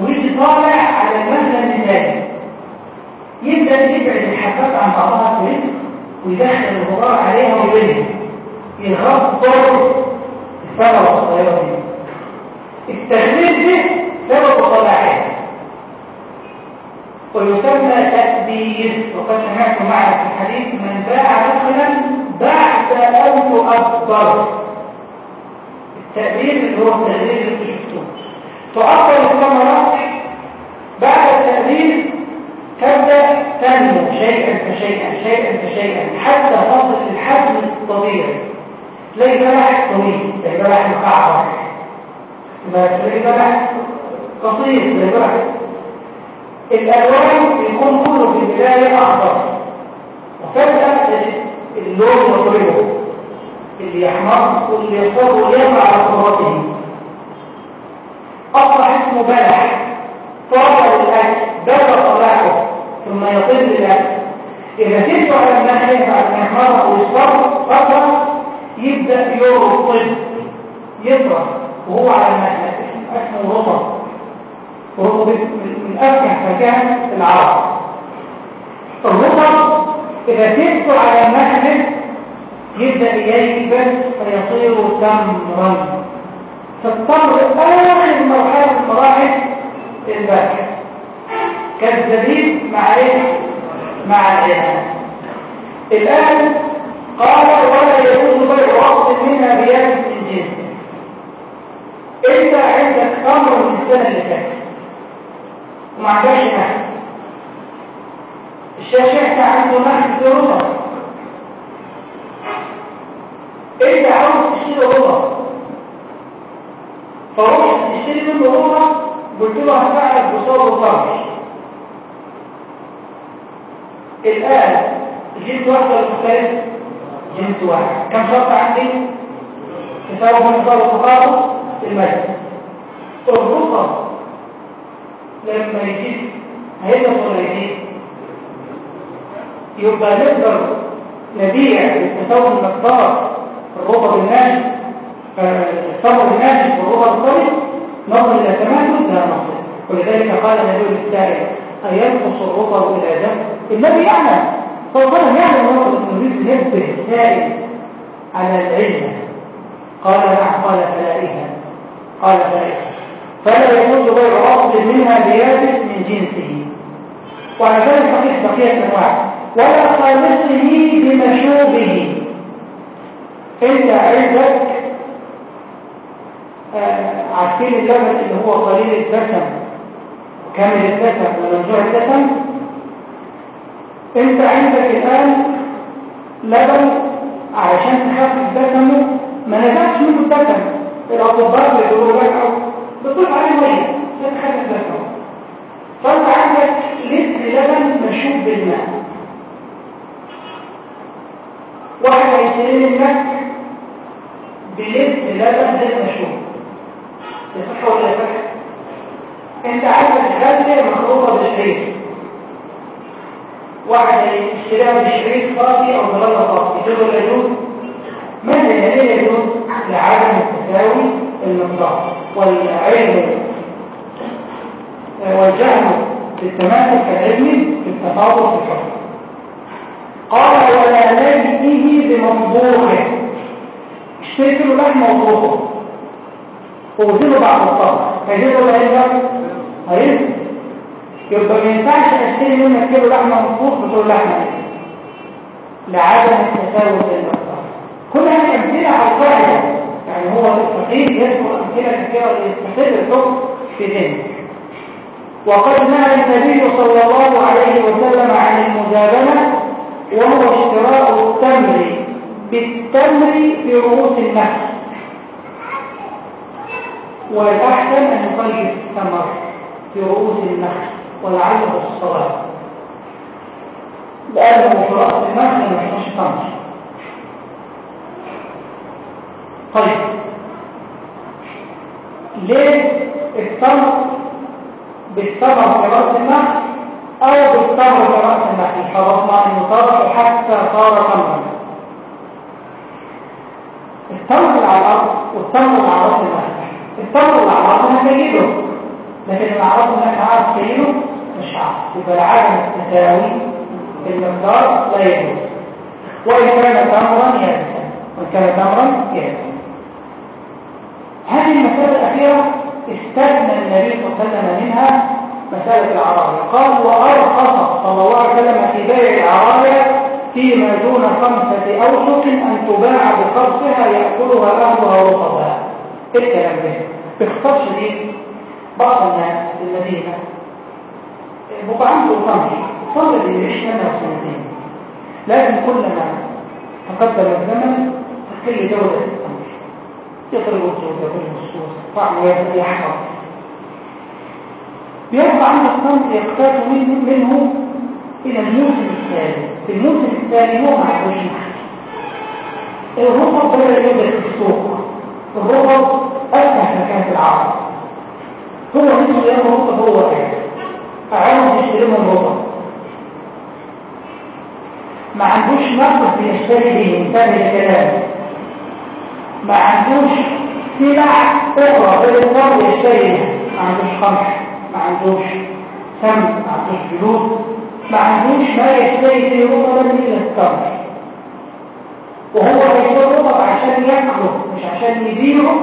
C: ويجي طالع على المخزن الثاني يبدأ يبعد الحبات عن بعضها كويس ويدخل الغبار عليها ويبينها يغطر الثمرة الصغيرة دي التغليف دي سبب صلاحها ويسمى تأدير وقد سمعت معنا في الحديث من باع نخلا بعد أن تؤبر التأدير اللي هو التغليف اللي شفتوه تؤبر الثمرة بعد التأدير تبدأ تنمو شيئا فشيئا شيئا فشيئا حتى تصل للحجم الطبيعي. تلاقي بلح طويل تلاقي بلح مكعبر ما تلاقي بلح قصير تلاقي بلح الألوان بيكون كله في البداية أخضر وفجأة اللون يضربه اللي يحمر واللي يصفر ويقع على صورته أصبح اسمه بلح. طاب الأكل بدأ صلاحه ثم يطل الأكل إذا كنت على النحل بعد ما يحمر ويصفر فترة يبدأ يرطب يطرح وهو على النحل اسمه رطب. رطب من أفكح مكان العرب. الرطب إذا كنت على النحل يبدأ ييبس فيصير تمرا فالتمر آخر مرحلة مراحل البحث كالزبيب مع إيه؟ مع العنب الآن قال ولا يجوز بيع عقد منها بيد من جنس انت عندك تمر من السنة اللي فاتت نحل الشاشة عنده نحل في رطب انت عاوز تشتري رطب فروح تشتري منه رطب قلت له هدفعلك بصوت وطرش الآن جنس واحد ولا مختلف جنس واحد. كم شرط عندي؟ تساوي مقدار التفاضل المادي الرطب لما يجيب هينقص ولا يبقى نقدر نبيع بالتساوي المقدار. الرطب الناشف الثمر الناشف والرطب الطري نظر إلى تماثل لا نظر ولذلك قال النبي للسائل أينقص الرطب إلى دم النبي يعلم. فالظلم يعلم نظر نريد ننبه السائل على العلم. قال نعم قال فلا إذن قال فلا إذن فلا أصل منها بيابس من جنسه. ذلك صحيح بقية أنواع ولا خالصه بمشوبه. انت عندك آه عارفين اللبن اللي هو قليل الدسم. كامل الدسم ومنزوع الدسم. أنت عندك الآن لبن علشان تخفف دسمه ما نزلش منه الدسم. الاطباء بيقولوا لك بتضيف عليه مية. عشان تخفف دسمه فانت عندك لتر لبن مشوب بالماء. واحد هيشتري منك بلتر لبن غير مشوب يصح ولا يصح انت عندك غله مخلوطة بشعير واحد يشتريها بشعير صافي أو بغله صافي يجوز ولا يجوز؟ من الذي يجوز لعدم التساوي المقدار والعلم والجهل بالتماثل كالعلم في التفاضل في الحكم قال ولا نجده بمطبوخه اشتري له لحم مطبوخه ووزنه بعد الطبخ هيجيبه ولا هيجيبه؟ هيجيبه يبقى ما ينفعش أشتري منك كيلو لحمة مطبوخ بكيلو لحمة. لعدم التفاوت المقدار كل هذه أمثلة على القاعده يعني هو الفقيه يذكر أمثلة كثيرة ليستقر الحكم في ذهنه. وقد نهى النبي صلى الله عليه وسلم عن المزابنه وهو اشتراء التمر بالتمر في رؤوس النخل. والأحسن أن يقيد التمر في رؤوس النخل ولعله الصلاة. لأنه في رأس ما يحتاج تمر طيب. ليه التمر بالتمر في رأس النخل أو بالتمر في رأس النخل فرضنا أنه ترك حتى صار تمرا التمر اللي على الأرض والتمر اللي على رأس النخل التمر اللي على الأرض هنجيبه لكن اللي على رأس النخل عارف كيلو مش عارف يبقى العدم التساوي في المقدار لا يجوز. وإن كان تمرا يابسا وإن كان تمرا يابسا هذه المسألة الأخيرة استثنى النبي صلى الله عليه وسلم منها مسألة العراية قال وأرخص صلى الله عليه وسلم في بيع العراية فيما دون خمسة أوسق أن تباع بخرصها يأكلها أهلها رطبا إيه الكلام ده؟ باختصار شديد بعض الناس بقى عنده طمش صار اللي يعيش سنة وسنتين لكن كلما تقدم الزمن تقل جودة الجودة بالنصوص طعمه يبدأ يحمر بيرفع عنه الطمس يقتات منه, إلى الموسم الثاني الموسم الثاني هو محل الرطب بدأ يوجد في السوق الرطب أفتح مكان العرض هو نفسه ياخد رطب هو كده يشتري من رطب ما عندوش نقص بيشتري به انتهى الكلام. ما عندوش سلع أخرى غير النار يشتريها ما عندوش قمح ما عندوش سم ما عندوش جلود ما عندوش ما يشتري رطبا إلا التمر وهو يشتري رطب عشان ياكله مش عشان يبيعه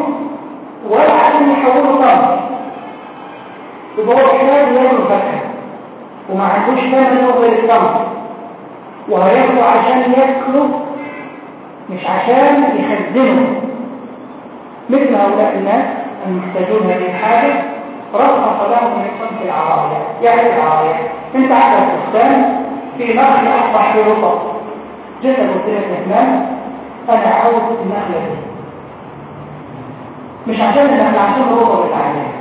C: ولا عشان يحوله تمر يبقى هو محتاج ياكل فاكهه وما عندوش ثمن غير التمر وهياكله عشان ياكله مش عشان يخزنه. مثل هؤلاء الناس المحتاجون هذه الحاجة رخص لهم من صنف العرايا يعني العرايا انت عندك بستان في نخل اصبح في رطب جيت قلت لك أنا عاوز النخله دي مش عشان النخله عشان الرطب عليها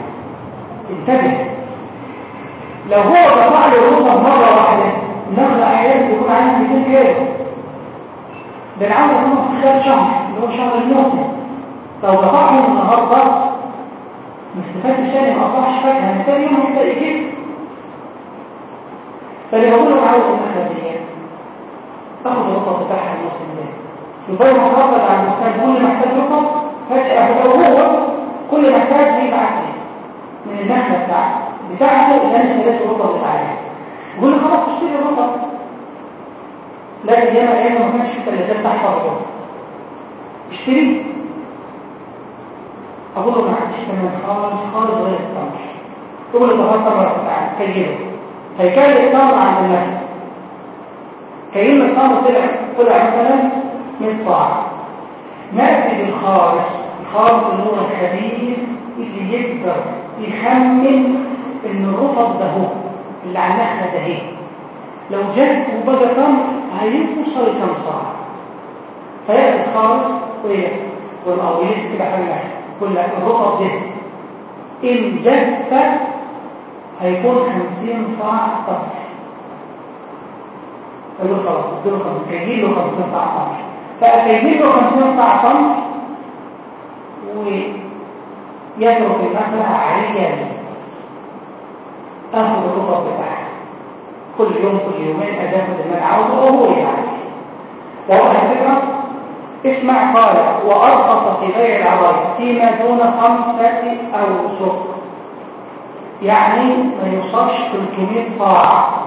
C: انتبه. لو هو قطع له الرطب مرة واحدة النخلة أحيانا بيكون عندها 200 كيلو. ده العمل في خلال شهر اللي هو شهر الموسم لو قطعهم النهارده مستفاد الثاني ما اصبحش فاكهه من ثاني يوم يبدا يجيب. فاللي بقول له عاوز دي تاخد الرطب بتاعها الموسم ده يبقى محافظ على المحتاج كل محتاج رطب فجاه هو كل محتاج يبعت لي. من النخله بتاعته بتاعته أنا اشتريت الرطب بتاعي يقول لي خلاص اشتري الرطب لكن ياما أيام ما كانش في ثلاجات تحت الرطب اشتري. ما عنديش كمان خالص خالص غير التمر تقول التمر بتاعي كيله هيكلف التمر عند النخل كيل التمر طلع طلع مثلا 100 صاع نأتي بالخالص الخالص اللي هو الخبيث اللي يقدر يخمن إن الرطب ده هو اللي على النخله ده هي لو جت وبدا تمر هيوصل كم صاع فيأتي الخالص ويأتي والأوليس كده حاجة كل الرطب ده. جت هيكون 50 صاع تمر فيقول خلاص اديله 50 كيجي له 50 صاع فكيجي له 50 صاع تمر ويترك النخله عاليه اخذ الرطب بتاعها كل يوم كل يومين أنا عاوزه وهو يعني واضح الفكرة؟ اسمع قال وارخص في بيع العرايس فيما دون خمسة أوسق يعني ما يوصلش 300 طاعة.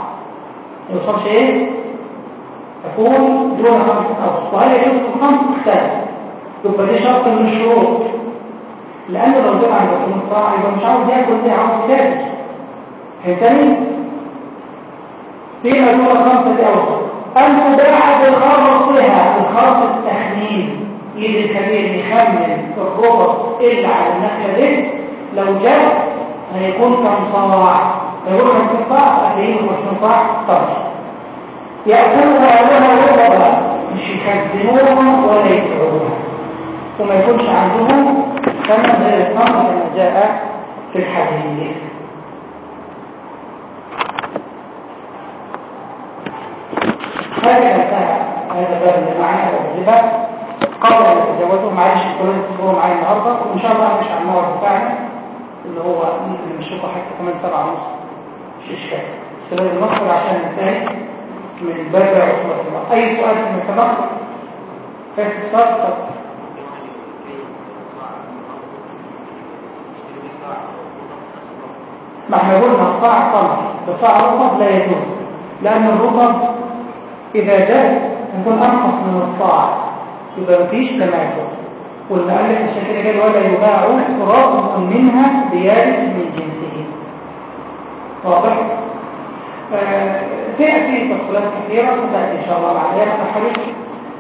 C: ما يوصلش إيه؟ يكون دون خمسة أوسق وهل يجوز الخمس مختلف يبقى دي شرط من الشروط. لأنه لو زاد عن 300 طاعة يبقى مش عاوز ياكل دي عاوز ياكل. فهمتني؟ فيما دون خمسة أوسق أن تباع بخرصها بخرص التخمين يجي الكبير يخمن الربط إلا على النخلة دي لو جاء هيكون كم صاع. يقول كم صاع هتلاقيه كم صاع طبعا. يأكلها أهلها ربطا مش يخزنوها ولا يبيعوها وما يكونش عندهم ثمن غير الثمن كما جاء في الحديث. قبل أن نتجاوزه معلش كلنا تصبروا معايا النهارده. وإن شاء الله مش على الموعد بتاعنا اللي هو ممكن نمشيكم حتى كمان سبعة ونص. إشكال. بس لازم نصبر عشان ننتهي من الباب وصلة أي سؤال في المتبقى تصدق ما إحنا قلنا الطاعة طلع بطاعة رطب لا يجوز. لأن الرطب إذا جاء يكون أنقص من الطاعة يبقى مفيش تماثل والمؤلف عشان كده ولا يباع رأس منها زيادة من جنسه. واضح؟ تأتي تفصيلات كثيرة ستأتي إن شاء الله بعدها. نحرص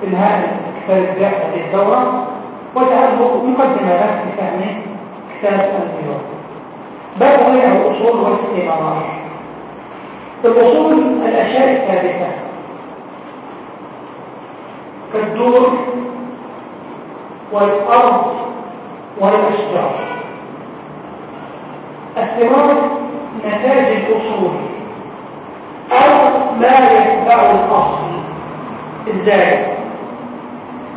C: إنهاء كتاب هذه الدورة. وجعله مقدمة بس لفهم كتاب البيوت باب غير الأصول والاستمرار. الأصول الأشياء الثابتة. كالدور والأرض والأشجار الثمار نتاج الأصول أو لا يتبع الأصل إزاي؟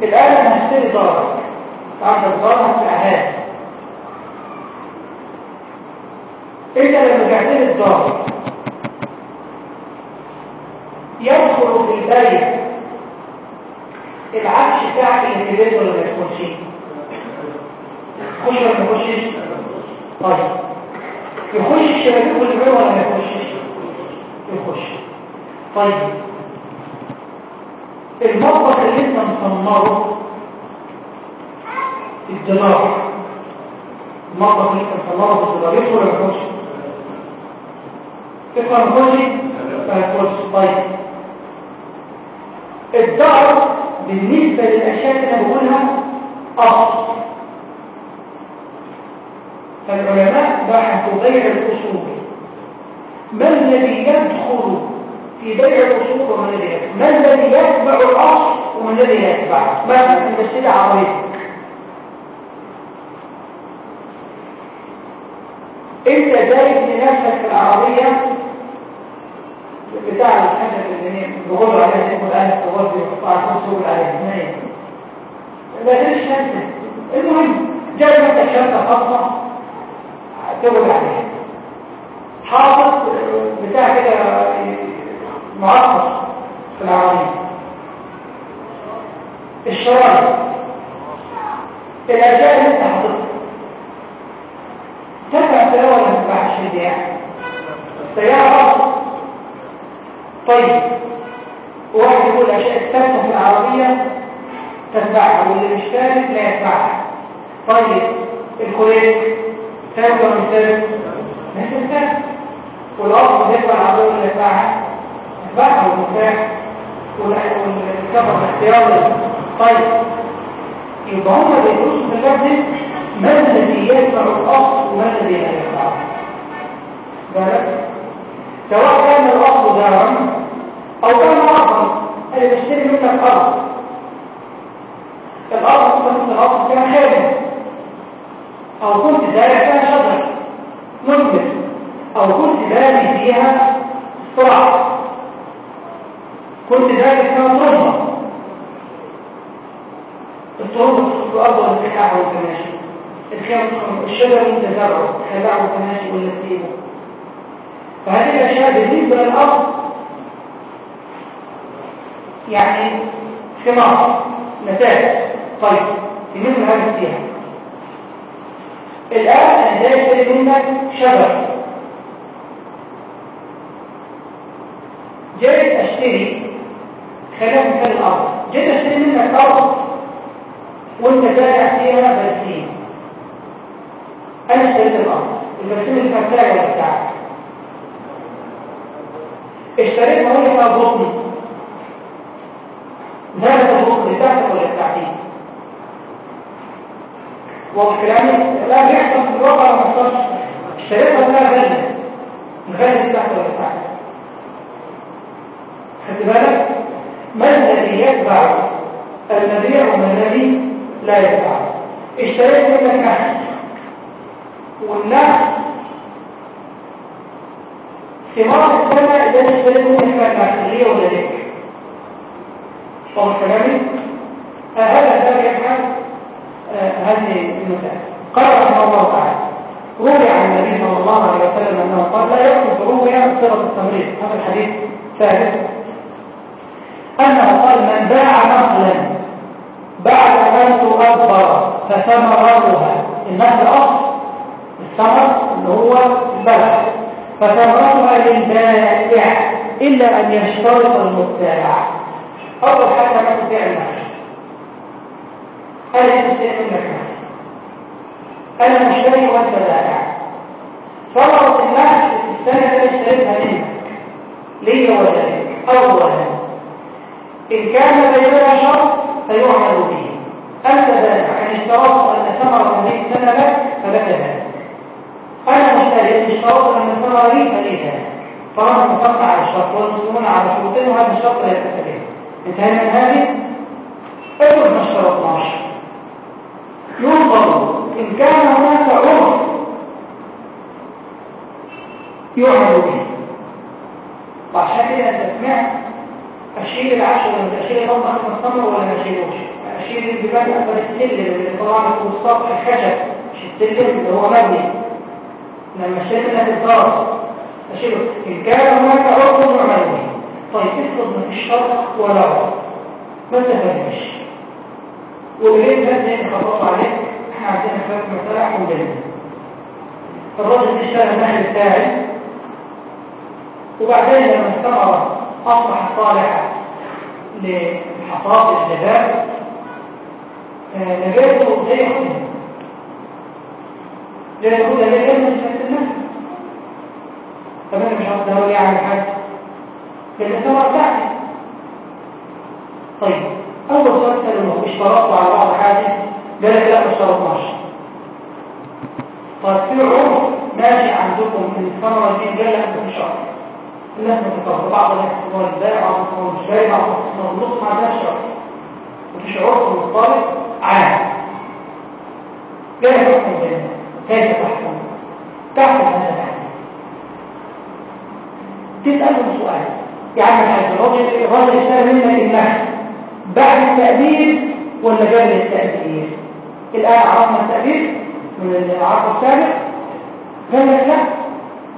C: الآن أنا هشتري عندك ضرر في العهاد انت لما رجعت لي الدار يدخل في البيت اللي في البيت ولا ما يدخلش يخش ولا ما يخشش طيب. يخش الشبابيك والبيت ولا ما يخشش يخش. طيب. المطبخ اللي انت مصمره الدماغ المطبخ اللي انت مصمره بالدماغ يدخل ولا ما يخش تفهم كلي فهتقولش طيب. الدعوة بالنسبة للأشياء اللي أنا بقولها أصل فالعلماء بحثوا بيع الأصول. ما الذي يدخل في بيع الأصول وما الذي يدخل؟ ما الذي يتبع الأصل وما الذي يتبعه مثلا تشتري عربيتك انت جايب لنفسك العربية بتاع بغضر عليها تاخد آلة تغضر وتقطع تغضر عليها اثنين لا تلش نفسك المهم جايب انت شنطة خاصة تغضر عليها. حاطط بتاع كده معطر في العربية. الشرايط. الأشياء اللي أنت حاططها تنفع السيارة ولا ما تنفعش؟ السيارة أصلا طيب. واحد يقول أشياء الثابتة في العربية تتبعها واللي مش ثابت لا يتبعها. طيب الكويت ثابت ولا مش ثابت؟ مش ثابت والأصل بالنسبة للعربية اللي يتبعها؟ يتبعها والمفتاح والكفر الاختياري طيب يبقى هم بيدرسوا في اللجنة ما الذي يتبع الأصل وما الذي لا يتبعه؟ سواء كان الأصل دارا أو كان أرضا أنا بشتري منك أرض الأرض كنت الأرض فيها خيمة أو كنت زارع فيها شجر مثمر أو كنت باني فيها طرع كنت زارع فيها تربة التربة في الأرض الكعبة والتماشي الشجر انت زرعه خلعه وتماشي ولا تسيبه فهذه الأشياء بالنسبة للارض يعني ثمار نتائج طيب مثل هذا فيها الآن أنا جاي منك شجر جيت أشتري خلال مثال الأرض. جيت أشتري منك أرض وأنت بايع فيها برسيم أنا اشتريت الأرض. البرسيم اللي كان بتاعي ولا بتاعك اشتريت هقول لك بطن. ذلك البطن بتاعتك ولا بتاعتي. واضح كلامي؟ لا بيحصل في الواقع ما بيحصلش اشتريتها ولا غالية الغالية بتاعتك ولا بتاعتك خدت بالك؟ ما الذي يتبع المبيع وما الذي لا يتبع اشتريت منك نحل والنحل ثمار السنة أنا اشتريت منك نحل ليه ولا ليك واضح كلامي هذا ده يفعل هذه المسألة قال رحمه الله تعالى روي عن النبي صلى الله عليه وسلم انه قال لا يأخذ روي صيغة التمريض هذا الحديث ثالث أنه قال من باع نخلا بعد أن تؤبر فثمرتها النخل أصل الثمر اللي هو البلح فثمرتها للبائع إلا أن يشترط المبتاع. أول حاجة ما تبيع النخل أنا منك نخل أنا مشتري وأنت بائع ثمرة في السنة اللي اشتريتها منك ليا ولا ليك أولا إن كان بيننا شرط فيعمل به. أنت بائع إن اشترطت أن ثمرة هذه السنة لك فلك ذلك. أنا مشتري إن اشترطت أن الثمرة لي فلي ذلك طالما اتفقنا على الشرط والمسلمون على شروطين وهذا الشرط لا يتكلم انتهينا من هذه؟ افرض ما اشترطناش ينظر إن كان هناك عرض يعمل به. وعشان كده انت سمعت اشيل العشر ولا اشيل الضمه حتى التمر ولا ما اشيلوش اشيل الجبال اقبل السلم اللي طبعا فوق السطح الخشب مش السلم اللي هو مبني. لما اشيل منها الضرب اشيله إن كان هناك عرض به طيب افرض ما فيش شرط ولا عرض ما تفهمش. وليه ده اللي خطط عليك. إحنا عندنا فات مسألة حولين الراجل اشترى النحل بتاعي. وبعدين لما الثمرة أصبحت صالحة لحصاد الجبال لقيته زي ياخدها زي ياخدها ليه طب أنا مش عاوز أقول يعني حاجة لأن الثمرة بتاعتي طيب أول سؤال سألوا اشترطوا على بعض قال لك لا ما اشترطناش طيب في عرف ماشي عندكم في الثمرة دي لك مفيش عرف الناس متفاوتة بعض الناس تقول البائع تقول مش بايع بعض تقول النص ما عندهاش مفيش عرف مختلط عام. لك احكم بيننا كيف تحكم؟ تحكم تسألهم سؤال. يعني الراجل الراجل اشترى منك النحل بعد التأبيد ولا قبل التأبيد؟ الآن عرفنا التأبيد من العرض السابق. قال لك لا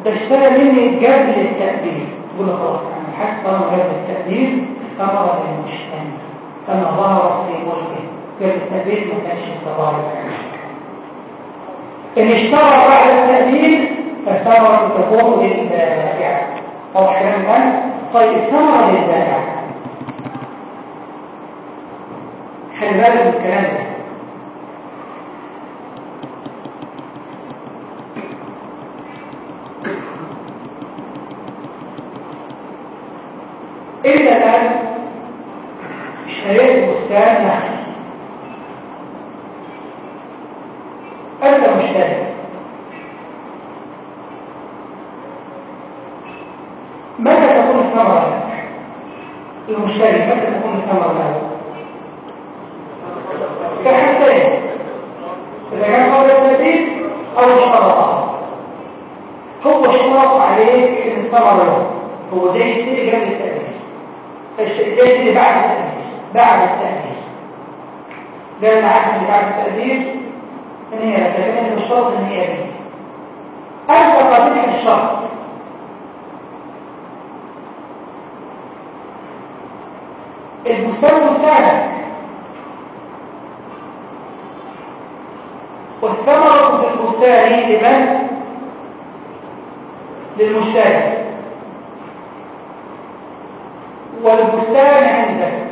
C: ده اشترى مني قبل التأبيد. يقول له خلاص أنا حتى قبل التأبيد ثمرة المشتري. كما ظهر في ملكه قبل التأبيد ما كانش التضارب إن اشترى بعد التأبيد فالثمرة تكون للبائع واضح كلام الآن؟ طيب الثمرة للبائع خلي بالك من الكلام ده الان اشتريت بستان نخل انت مشتري متى تكون الثمرة لك المشتري متى تكون الثمرة له كحسين إذا كان قول التأبيد أو اشترطها هو اشترط عليك إن الثمرة له هو ده يشتري قبل التأبيد ده يشتري بعد التأبيد بعد التأبيد ده معاك اللي بعد التأبيد إن هي لك إن هي دي أنت قابلك الشرط البستان بتاعك والثمرة البستان لمن؟ للمشتري والبستان عندك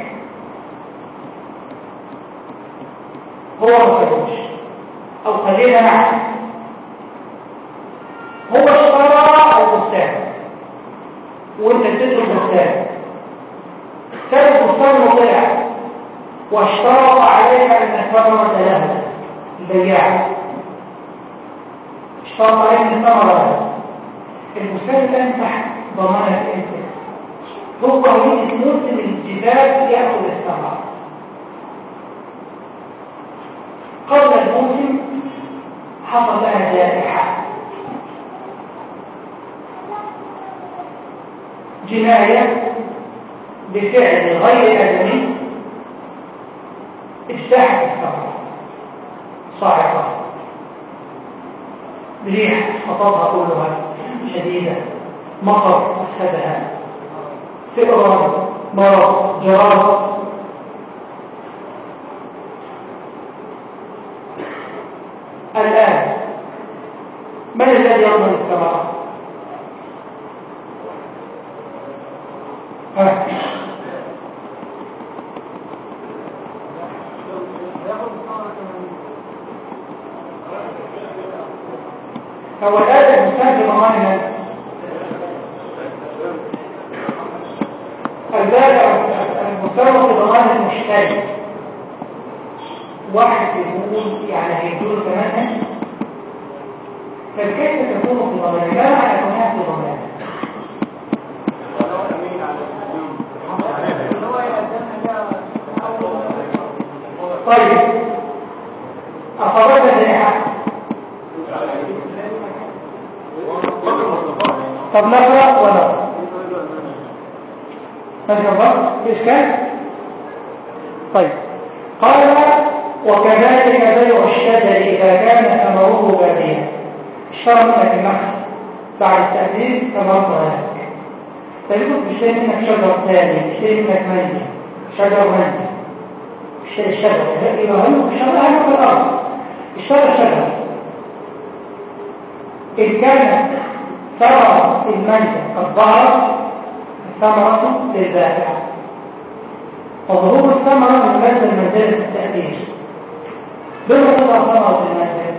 C: هو ما أو خلينا معه هو اشترى البستان وانت اديته البستان ساب البستان وطلع واشترط عليك ان الثمرة له البياع. اشترط عليك ان الثمرة له البستان كان تحت ضمانك أنت. هو يجي موسم الجبال يأخذ الثمرة. قبل الموسم حصل لها جائحة. جناية بفعل غير آدمي. الثمرة صاعقة ريح خطبها كلها شديدة. مطر أفسدها فئرا مرض جراد الآن من الذي يضمن الثمرة هو الآن المثال بضمان البائع المفترض بضمان المشتري واحد يقول يعني هيدور ثمنها فكيف تكون في ضمان لا معنى كونها في ضمان طيب أصابتها جناحة طب نقرأ ونقرأ نقرأ في إشكال طيب قال وكذلك بيع الشجر إذا كان ثمره باديا اشترى منك النخل بعد التأديب ثمرته لك فيقول بشتري منك شجر ثاني بشتري منك منزل شجر منزل بشتري هم الشجر هم في الأرض الشجر شجر إن كانت ثمرة المنزل قد الثمرة للبائع وظهور الثمرة من منزل منزلة التأثير تظهر ثمرة المنزل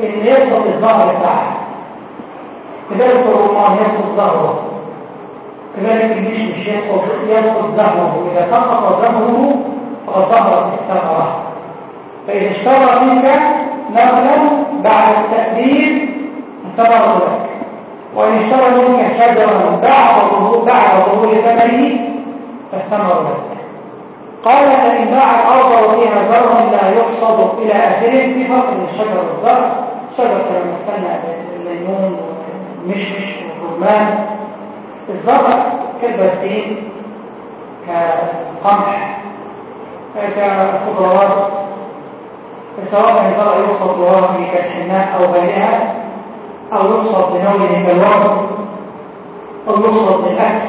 C: إن يسقط الظهر بتاعها كذلك الرمان يسقط ظهره كذلك المشمش يسقط يسقط ظهره إذا سقط ظهره فقد ظهرت الثمرة فإذا اشترى منك نخلا بعد التأثير الثمرة لك وإن اشترى منك شجرا بعد ظهور بعد ظهور ثمره فالثمر لك قال فإن باع الأرض وفيها زرع لا يحصد إلى آخره في فرق بين الشجر والزرع شجر كما مثلنا الليمون والمشمش والرمان. الزرع كالبرسيم كالقمح. كخضروات سواء الزرع يحصد بورقه كالحناء أو غيرها أو يحصد بنوله كالورق أو يحصد بالأكل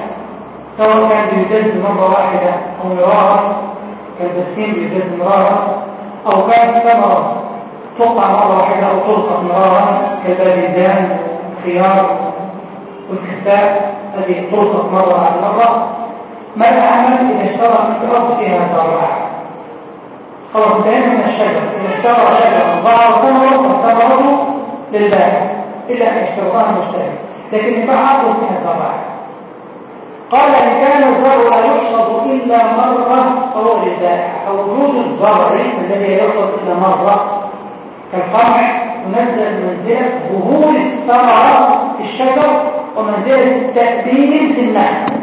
C: سواء كان بيجد مرة واحدة أو مرارا كالبسكين بيجد مرارا أو كان ثمرة تقطع مرة واحدة أو تلقط مرارا كالباذنجان والخيار والكساء هذه تلقط مرة بعد مرة. ما العمل إذا اشترى الأرض فيها زرع خلاص انتهينا من الشجر إذا اشترى شجرا ظهر ثمره فثمره للبائع إلا أن اشتراها المشتري. لكن يبقى عقله فيها زرع قال إن كان الزرع لا يحصد إلا مرة فهو للبائع فوجود الزرع الذي يحصد إلا مرة كالقمح ينزل منزلة ظهور الثمرة في الشجر ومنزلة التأديب في النخل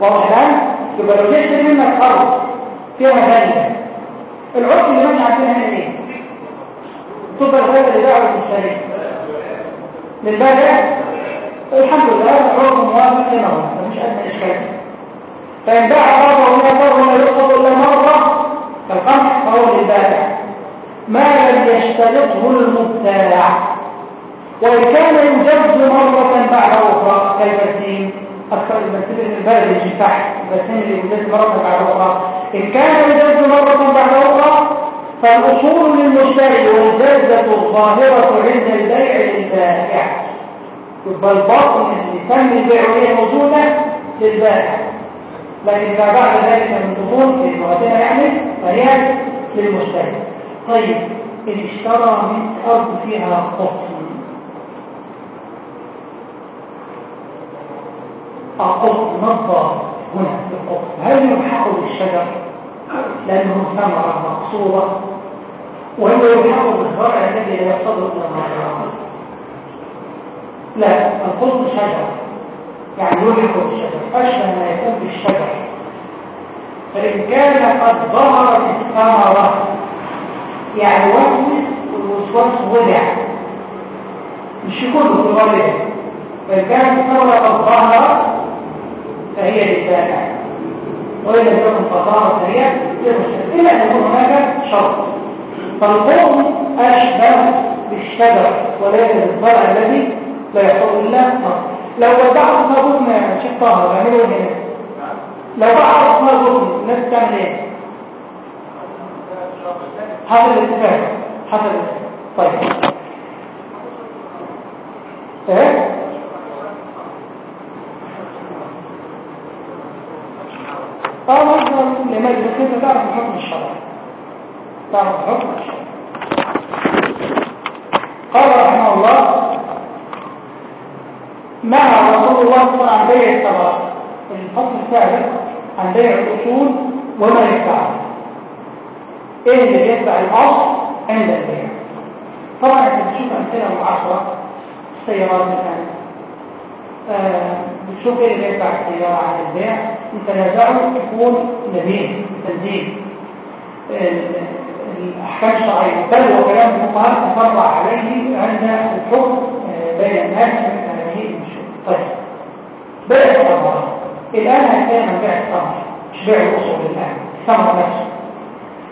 C: واضح الآن؟ يبقى لو جئت منك أرض فيها غالية العرف اللي منع فيها هنا إيه؟ تبقى الغالية اللي دعوة المشتري للبائع الحمد لله العرف موافق لنا مفيش أدنى إشكال. فإن باع أرضه ولا ضر لا يقصد إلا مرة كالقمح فهو للبائع ما لم يشترطه المبتاع وإن كان يجد مرة بعد أخرى كالبسيم أكثر المسيب البلد تحت البسيم اللي يجد مرة بعد أخرى إن كان يجد مرة بعد أخرى فالأصول للمشتري والجازة ظاهرة عند البيع للبائع. يبقى الباطن اللي تم البيع وهي موجودة؟ للبائع. لكن ما بعد ذلك من دخول في لغتنا يعني فهي للمشتري طيب اللي اشترى من أرض فيها قطن القطن نظر هنا القطن هل يلحق بالشجر؟ لأنه ثمرة مقصودة وهل يلحق بالزرع الذي لا إلى المرة لا القطن شجر يعني يلحق بالشجر أشبه ما يكون بالشجر فإن كان قد ظهرت الثمرة يعني وسوس والوسواس وضع مش كله في فإن كانت الثمرة قد ظهرت فهي للبائع وإن لم تكن فطارة فهي أن يكون هناك شرط. فالقوم أشبه بالشجر وليس بالزرع الذي لا يحصل إلا نصر لو وضعت شيء طاهر يعملوا هنا لو وضعت صابون الناس تعمل إيه؟ حسب الاتفاق. الاتفاق. طيب. إيه؟ آه لماذا بس انت تعرف الحكم الشرعي تعرف الحكم قال رحمه الله نهى رسول الله صلى الله عليه وسلم عن بيع الثمرات عن بيع الأصول وما يتبعه إيه اللي يتبع الأصل عند البيع؟ طبعا انت بتشوف أمثلة معاصره سيارات آه إيه اللي يتبع السياره عن البيع متنازعه يكون نبيه تنزيل. الأحكام الشرعية بل وكلام الفقهاء تفرع عليه عند الحكم بين الناس من هذه المشكلة. طيب. بيع الثمره الآن هنتكلم عن بيع الثمر مش بيع الأصول الآن؟ الثمر نفسه.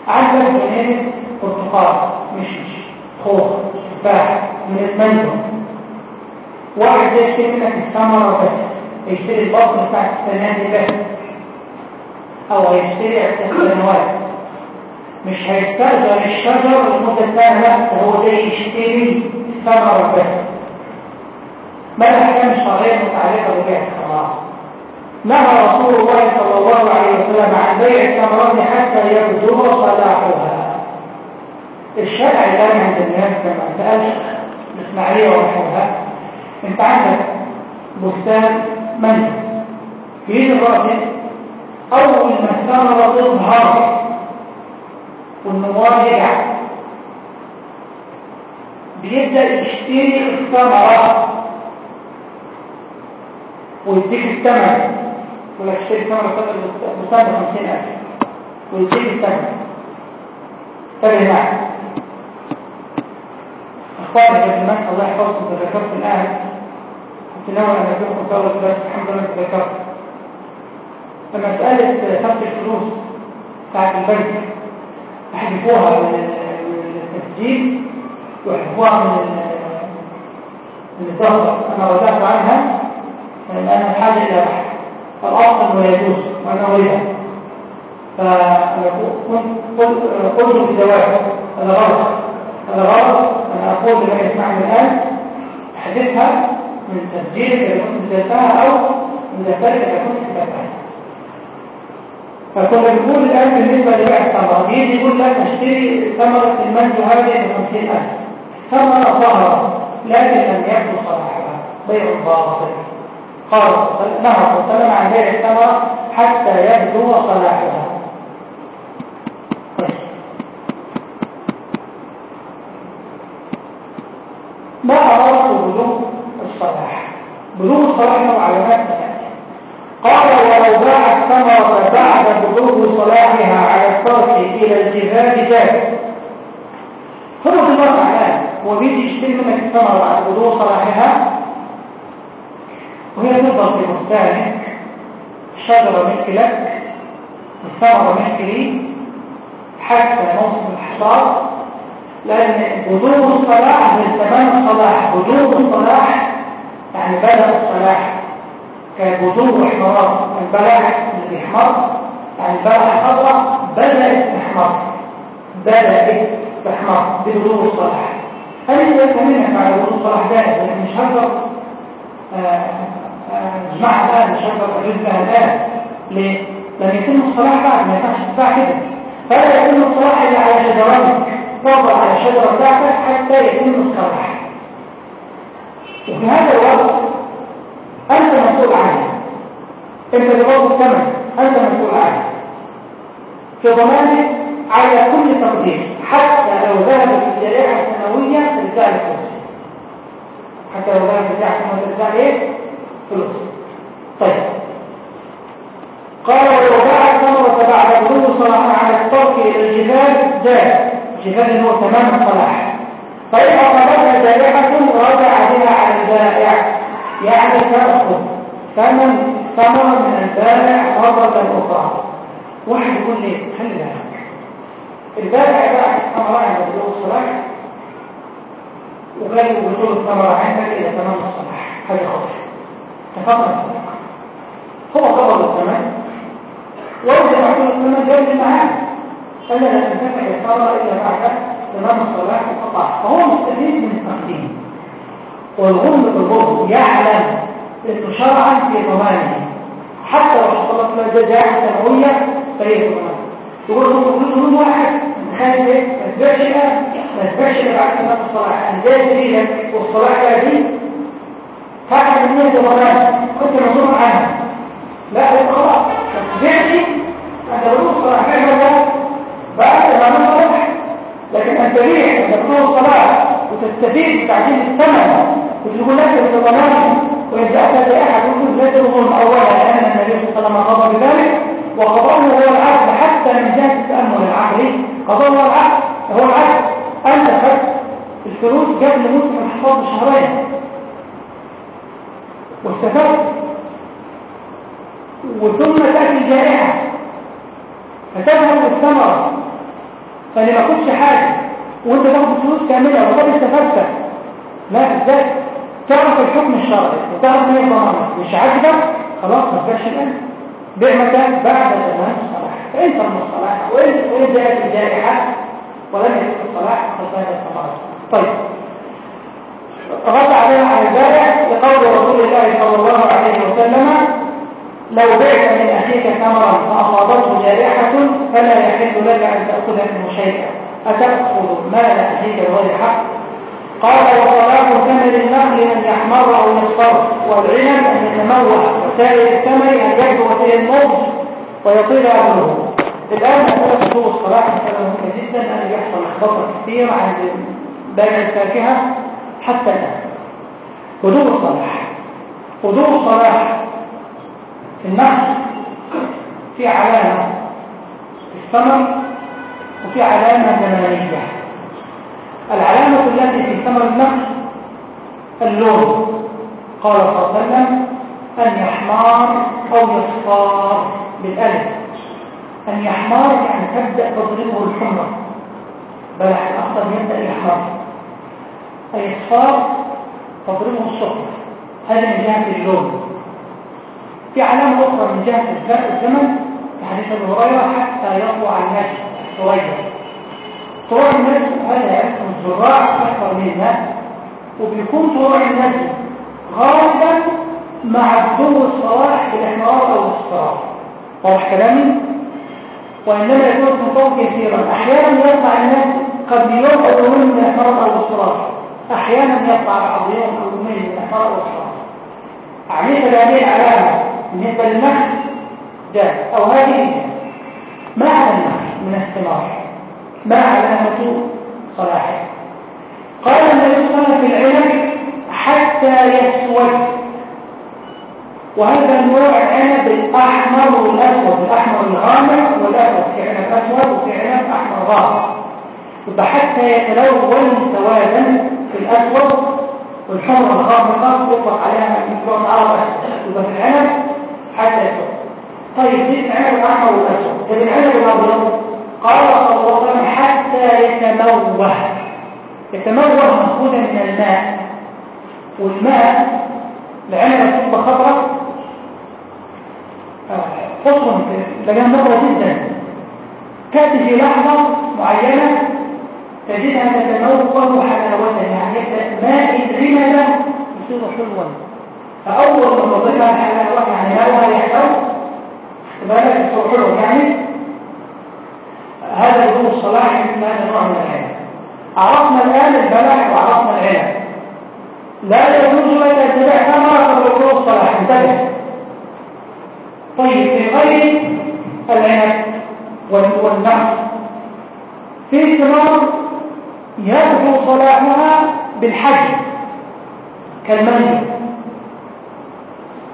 C: عندك جنين برتقال مشمش خوخ تفاح من المنزل. واحد يشتري منك الثمره بس يشتري البطن بتاع دي بس أو هيشتري عده سنوات مش هيستأجر الشجر لمدة سنة لا هو يشتري ثمرة بس ما الأحكام الشرعية المتعلقة ببيع الثمرات نهى رسول الله صلى الله عليه وسلم عن بيع الثمرات حتى يبدو صلاحها. الشرع الآن عند الناس كما سألت الإسماعيلية ونحوها انت عندك بستان منزل في الراجل أول ما الثمرة تظهر والنوار يقع بيبدأ يشتري الثمرة ويديك الثمن ولا يشتري ثمرة بخمسين ألف ويديك الثمن معك أخواني في المسح الله يحفظكم. تذكرت الآن. كنت ناوي أن أذكركم دورة بس الحمد لله تذكرت فمسألة صرف الفلوس بتاعت البنك يحذفوها من التسجيل ويحذفوها من من أنا رجعت عنها لأن الحاجة إلى بحث. الاصل أنه يجوز وأنا اريدها فقلت جواب. هذا غلط. هذا غلط. أنا أقول لمن يسمعني الآن احذفها من تسجيلك اذا كنت أو من دفترك اذا كنت كتبتها فكنا بنقول الآن بالنسبة لبيع الثمرة يجي يقول لك اشتري ثمرة المنزل هذه ب 50000 ثمرة ظهرت لكن لم يبدو صلاحها. بيع باطل. قال عليه وسلم عن بيع الثمرة حتى يبدو صلاحها ما أردت بلوغ الصلاح بلوغ الصلاح له علامات قال ولو باع الثمرة بعد بلوغ صلاحها على الصرف إلى الجهاد جاز هو في الواقع الآن هو بيجي يشتري منك الثمرة بعد بلوغ صلاحها. وهي تفضل في بستانك شجرة ملك لك والثمرة ملك لي حتى موسم الحصاد لأن بلوغ الصلاح من تمام الصلاح بلوغ الصلاح يعني بدأ الصلاح كبذور احمرار البلح اللي بيحمر يعني البلح خضراء بدأت تحمر بدأت تحمر ببذور الصلاح. هل يجب منك على وجود صلاح دائم لكن مش هقدر اجمعها الآن مش هقدر اجزها الآن ليه؟ لم يتم الصلاح بعد ما ينفعش تدفع كده. فلا يتم الصلاح إلا على شجرتك تفضل على الشجره بتاعتك حتى يتم الصلاح. وفي هذا الوقت أنت مسؤول عنه. أنت اللي الثمن أنت مسؤول عنه. في ضمانك على كل تقدير حتى لو ذهبت الجريحة السنوية ترجع لك حتى لو ذهبت الجريحة السنوية ترجع إيه؟ فلوس. طيب. قال ولو باع الثمرة بعد بلوغ صلاحها على الترك إلى الجبال جاء الجبال هو تمام الصلاح. فإن أصابتها جارحة رجع بها على البائع يعني تأخذ ثمن ثمرة من البائع مرة أخرى. واحد يقول لي بالك البائع باع الثمرة عند بلوغ الصلاح وغير وصول الثمرة عندك إلى تمام الصلاح هذا خطر تفضل. هو قبض الثمن وإذا يكون الثمن جاي معاه ألا لا تنتفع الثمرة إلا بعد تمام الصلاح وقطع فهو مستفيد من التقديم. والغرم بالغرم يعلم انه شرعا في ضمانه. حتى لو حصلت له جزاء سنويه فهي ضمان يقول له كل يوم واحد. ما الان ما تبيعش بعد تمام الصلاح جديده والصلاح جاي هذا من يد ضمان كنت مسؤول عنها لا هو خلاص. ما تبيعش انت بتقول الصلاح ولا بعد الصلاح لكن أن تبيع انت بتقول الصلاح وتستفيد بتعديل الثمن وتقول لك بضمانه وإذا أتى أحد يقول لا تظلم أولا لأن النبي صلى الله عليه وسلم قضى بذلك وقضاه هو العقل حتى من جهة التأمل العقلي. قضاه هو العقل هو العقل أنت خدت الفلوس قبل موسم الحفاظ بشهرين واستفدت وثم تأتي الجائحة فتذهب الثمرة. فلما كنتش حاجة. وأنت تاخد الفلوس كاملة وقد استفدت لا إزاي؟ تعرف الحكم الشرعي وتعرف ما الضمانه مش عاجبك خلاص ما تبقاش الان بيع مكان بعد تمام الصلاح. فإن تم الصلاح وإن وإن جاءت الجائحة ولم يكن الصلاح فقد طيب. رد عليها على البائع لقول رسول الله صلى الله عليه وسلم لو بعت من أخيك ثمرا فاصابته جائحه فلا يحل لك أن تاخذ منه شيئا. أتأخذ مال أخيك بغير حق؟ قال وصلاح ثمر النخل أن يحمر أو يصفر والعنب أن يتموع وسائر الثمر أن يبدو في النضج ويطيل أمره الآن مسألة وصول الصلاح مسألة مهمة جدا أن يحصل لخبطة كثير عند بين الفاكهة حتى الآن. هدوء الصلاح. هدوء الصلاح النخل في علامة في الثمر وفي علامة زمنية العلامة التي في ثمر النخل اللون. قال صلى الله عليه وسلم أن يحمار أو يصفار بالألف. أن يحمار يعني تبدأ تضربه الحمرة بلح الأخضر يبدأ يحمر. أي يصفار تضربه الصفر هذا من جهة اللون. في علامة أخرى من جهة الزمن في حديث أبي هريرة حتى يطلع النجم شوية. طلوع النجم هذا يحصل الزراع أكثر منا وبيكون طلوع النجم غالبا مع بدو الصلاح بالإحمرار أو الاصفرار واضح كلامي؟ وإنما يكون تطور كثيرا. أحيانا يطلع النجم قد يومين من الإحمرار أو الاصفرار أحيانا يطلع بعض يوم أو يومين من الإحمرار أو الاصفرار عملية هذه العلامة بالنسبة للنخل جاء أو هذه ما النخل من الثمار ما علامة صلاحه؟ قال النبي صلى في العنب حتى يسود. وهذا النوع العنب الأحمر والأسود. الأحمر الغامق والأسود. في عنب أسود وفي عنب أحمر غامق يبقى حتى يتلون سوادا في الأسود والحمر الغامقة يطلق عليها على الأسود. يبقى في العنب حتى يسود طيب دي العنب الأحمر والأسود طيب العنب الأبيض قال الله وسلم حتى يتموه. يتموه مأخوذا من الماء. والماء العنبة تبقى خضراء خصوصا لقاها نظرة جدا. تأتي في لحظة معينة تجدها تتموه حلاوتها عفوا فأول ما الحلال يعني مالها يحتوي بالك التوحيد يعني هذا بدون الصلاح من هذا نوع من العلم عرفنا الآن البلاح وعرفنا العلم. لا يجوز تبع ثمرة قبل بدون الصلاح. انتبه. طيب في غير العنب والنقص في ثمار يبدو صلاحها بالحجم كالمني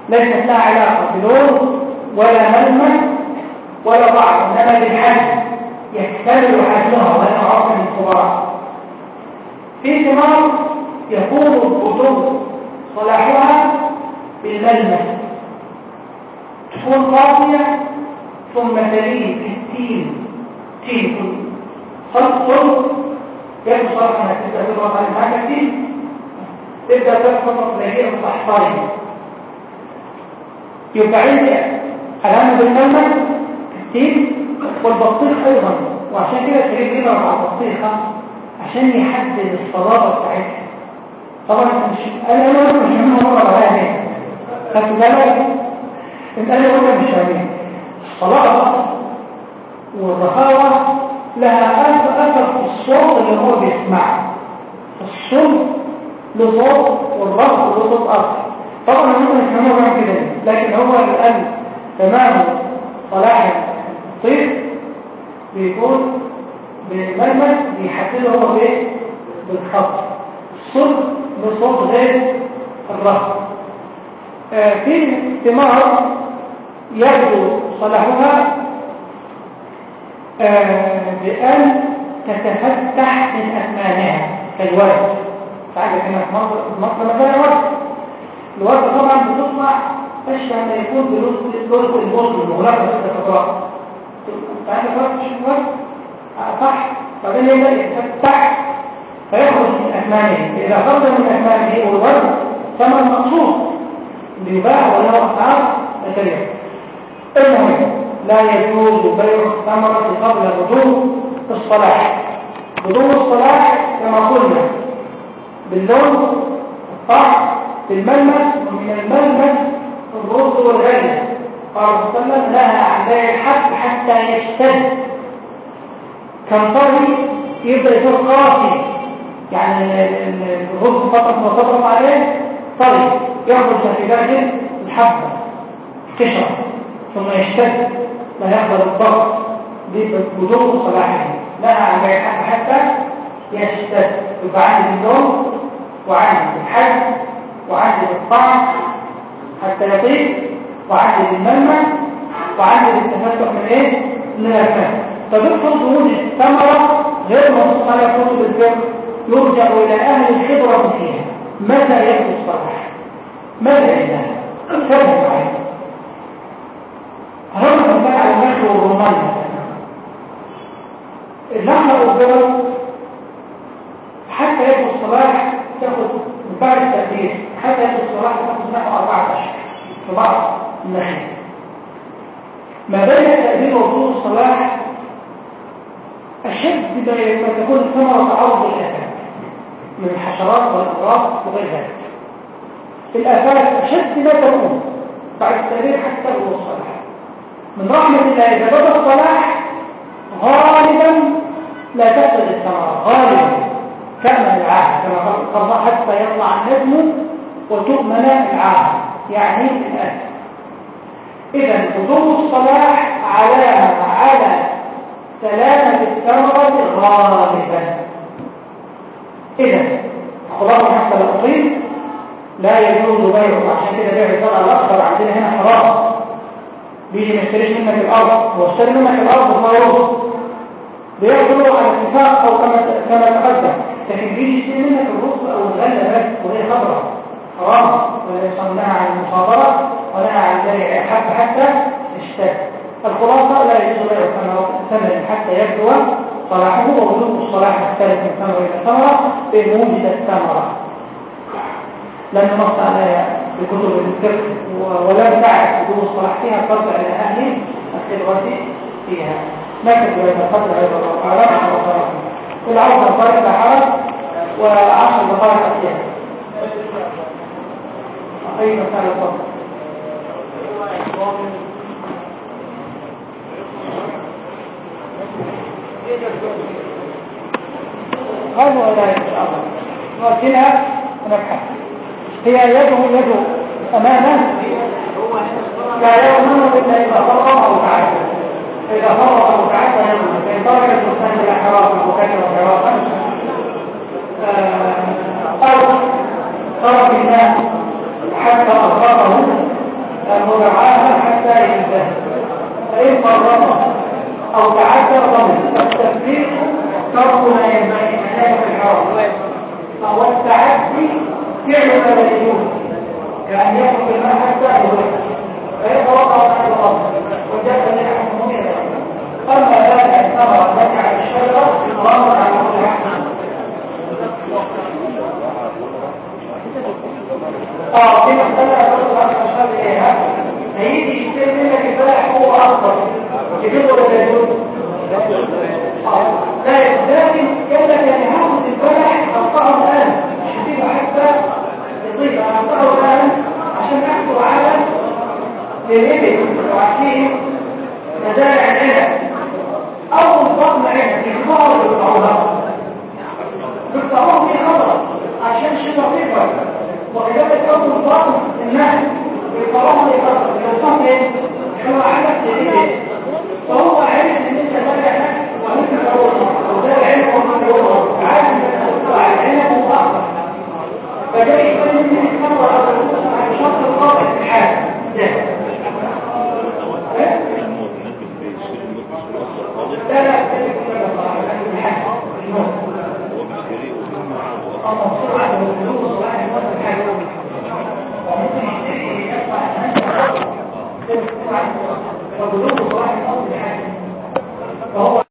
C: ليست لها علاقة بلون ولا ملمس ولا ضعف إنما بالحجم يكتمل حجمها ولا معروف بالكبراء في ثمار يكون البذور صلاحها بالملمس تكون قاسية ثم تليه بالتين تين. خلق صلب صلاح انك تبدأ تضغط على معاك التين تبدا تضغط تلاقيها متحصرين يبقى عندي علامة بالملمس التين والبطيخ أيضا. وعشان كده الشريك يضرب على البطيخة عشان يحدد الصلابة بتاعتها. طبعا مش أنا مش مهم مرة عليها هيك خدت بالك أنت أنا قلت مش فاهمين الصلابة والرخاوة لها اثر أثر في الصوت اللي هو بيسمعه. الصوت له صوت والرفض له اخر طبعا ممكن يفهموه بعد كده لكن هو الان تمام صلاح الطير بيكون بالملمس بيحدده هو بإيه؟ بالخط. الصوت بصوت غير الرفض. آه في ثمار يبدو صلاحها آه بأن تتفتح من أثمانها كالورد. تعالى هنا في مصر مثلا ورد. الورد طبعا بتطلع أشبه ما يكون بلوز البوصل المغلقة في تعالى ورد مش ورد صح بعدين يبدأ يتفتح فيخرج من أثمانه. إذا خرج من أثمانه والورد ثمن مقصود. ليباع وله أسعار بشرية المهم لا يجوز بيع الثمرة قبل بدو الصلاح. بدو الصلاح كما قلنا باللون الطعم بالملمس ومن الملمس الرز والغلة قال صلى الله عليه وسلم لها حتى يشتد. كان طري يبدأ يكون قاسي يعني الرز فقط تضرب عليه طري. يخرج نتيجة الحبة قشرة ثم يشتد. لا يقبل الضغط بدون صلاحه لها بيع حتى يشتد. يبقى عندي اللون وعندي الحجم وعندي الطعم حتى يطيب وعندي الملمس وعندي التفتح من إيه؟ من الفم فبيحصل وجود الثمرة غير منصوص على كتب الفقه يرجع إلى أهل الخبرة فيها متى يبدو الصلاح؟ ماذا إذا؟ فهم معي هرب مثال على النخل والرمان اللحمة والذرة حتى يبدو الصلاح تاخد بعد التقدير حتى الصلاح تاخد نحو أربعة أشهر في بعض النخل ما بين التقدير وبدون الصلاح أشد ما تكون الثمرة تعرض للآفات من الحشرات والأمراض وغير ذلك. الآفات أشد ما تكون بعد التقدير حتى يبدو الصلاح من رحمة الله إذا بدأ الصلاح غالبا لا تفسد الثمرة غالبا. كأمن العاهد كما قال الله حتى يطلع النجم وتؤمن العاهد يعني الأسف إذا حضور الصلاح علامة على سلامة الثمرة غالبا إذا خلاصة حتى الأطيب لا يجوز بيعه عشان كده بيع الزرع الأخضر عندنا هنا حرام. بيجي ما منك الأرض هو اشتري منك هو يرز بياخدوا على اتفاق أو كما كما لكن بيجي يشتري منك الرز أو الغله بس وهي خضراء حرام. ولا يصنعها عن المخاطره ولا عن بيع حتى حتى اشتري الخلاصة لا يجوز بيع الثمن حتى يبدو صلاحه ووجود الصلاح يختلف من ثمرة إلى ثمرة بموجد الثمرة. لم نص على بكتب الفقه ولا تعرف بدون الصلاح فيها ترجع إلى أهل الخبره فيها. بهذا القدر أيضا الله اعلم العشر دقائق لا حرج وعشر دقائق أحيانا. إيه مسألة الضبط هذا هو إن شاء الله نؤجلها ونبحث هي يده يد أمانة لا يؤمن إلا إذا أو تعالى. إذا أو تعالى يؤمن فإن ترك الإنسان إلى حراسة وكثر حراسة أو ترك الماء حتى أغرقه ودعاها حتى ينتهي فإن فرغ أو تعدى ضمن فالتفريق ترك ما ينبغي أن يكون الحرام فهو التعدي فعل ما لا يجوز كأن يكون الماء حتى يغرق فيتوقع أن يضم وجاء لنا حكمه أما لا التي على الشجرة غامر على كل حكم آه دي مسألة أقول لك أشار إليها هيجي يشتري منك الفلاح هو أكبر يجوز ولا؟ لا لكن قال لك يعني هاخد الآن مش هسيبه حتى أنا أقطعه الآن عشان أحكم على الإبل وعارفين مزارع العنب أول بطن عنب يكبروا بالطعوها بالطعوها في خطر عشان شبه تكبر وكذلك أول بطن الناس بالطعوها يكبر بالطعوها إيه؟ هو عارف الإبل فهو عارف ان انت نفسك وانت تروح وزارع عنب وانت تروح عارف ان انت تطلع العنب وأخر فجاي يقول ان تكبر على شرط القاطع في الحال ده لا لا واحد وكلهم واحد أصل فهو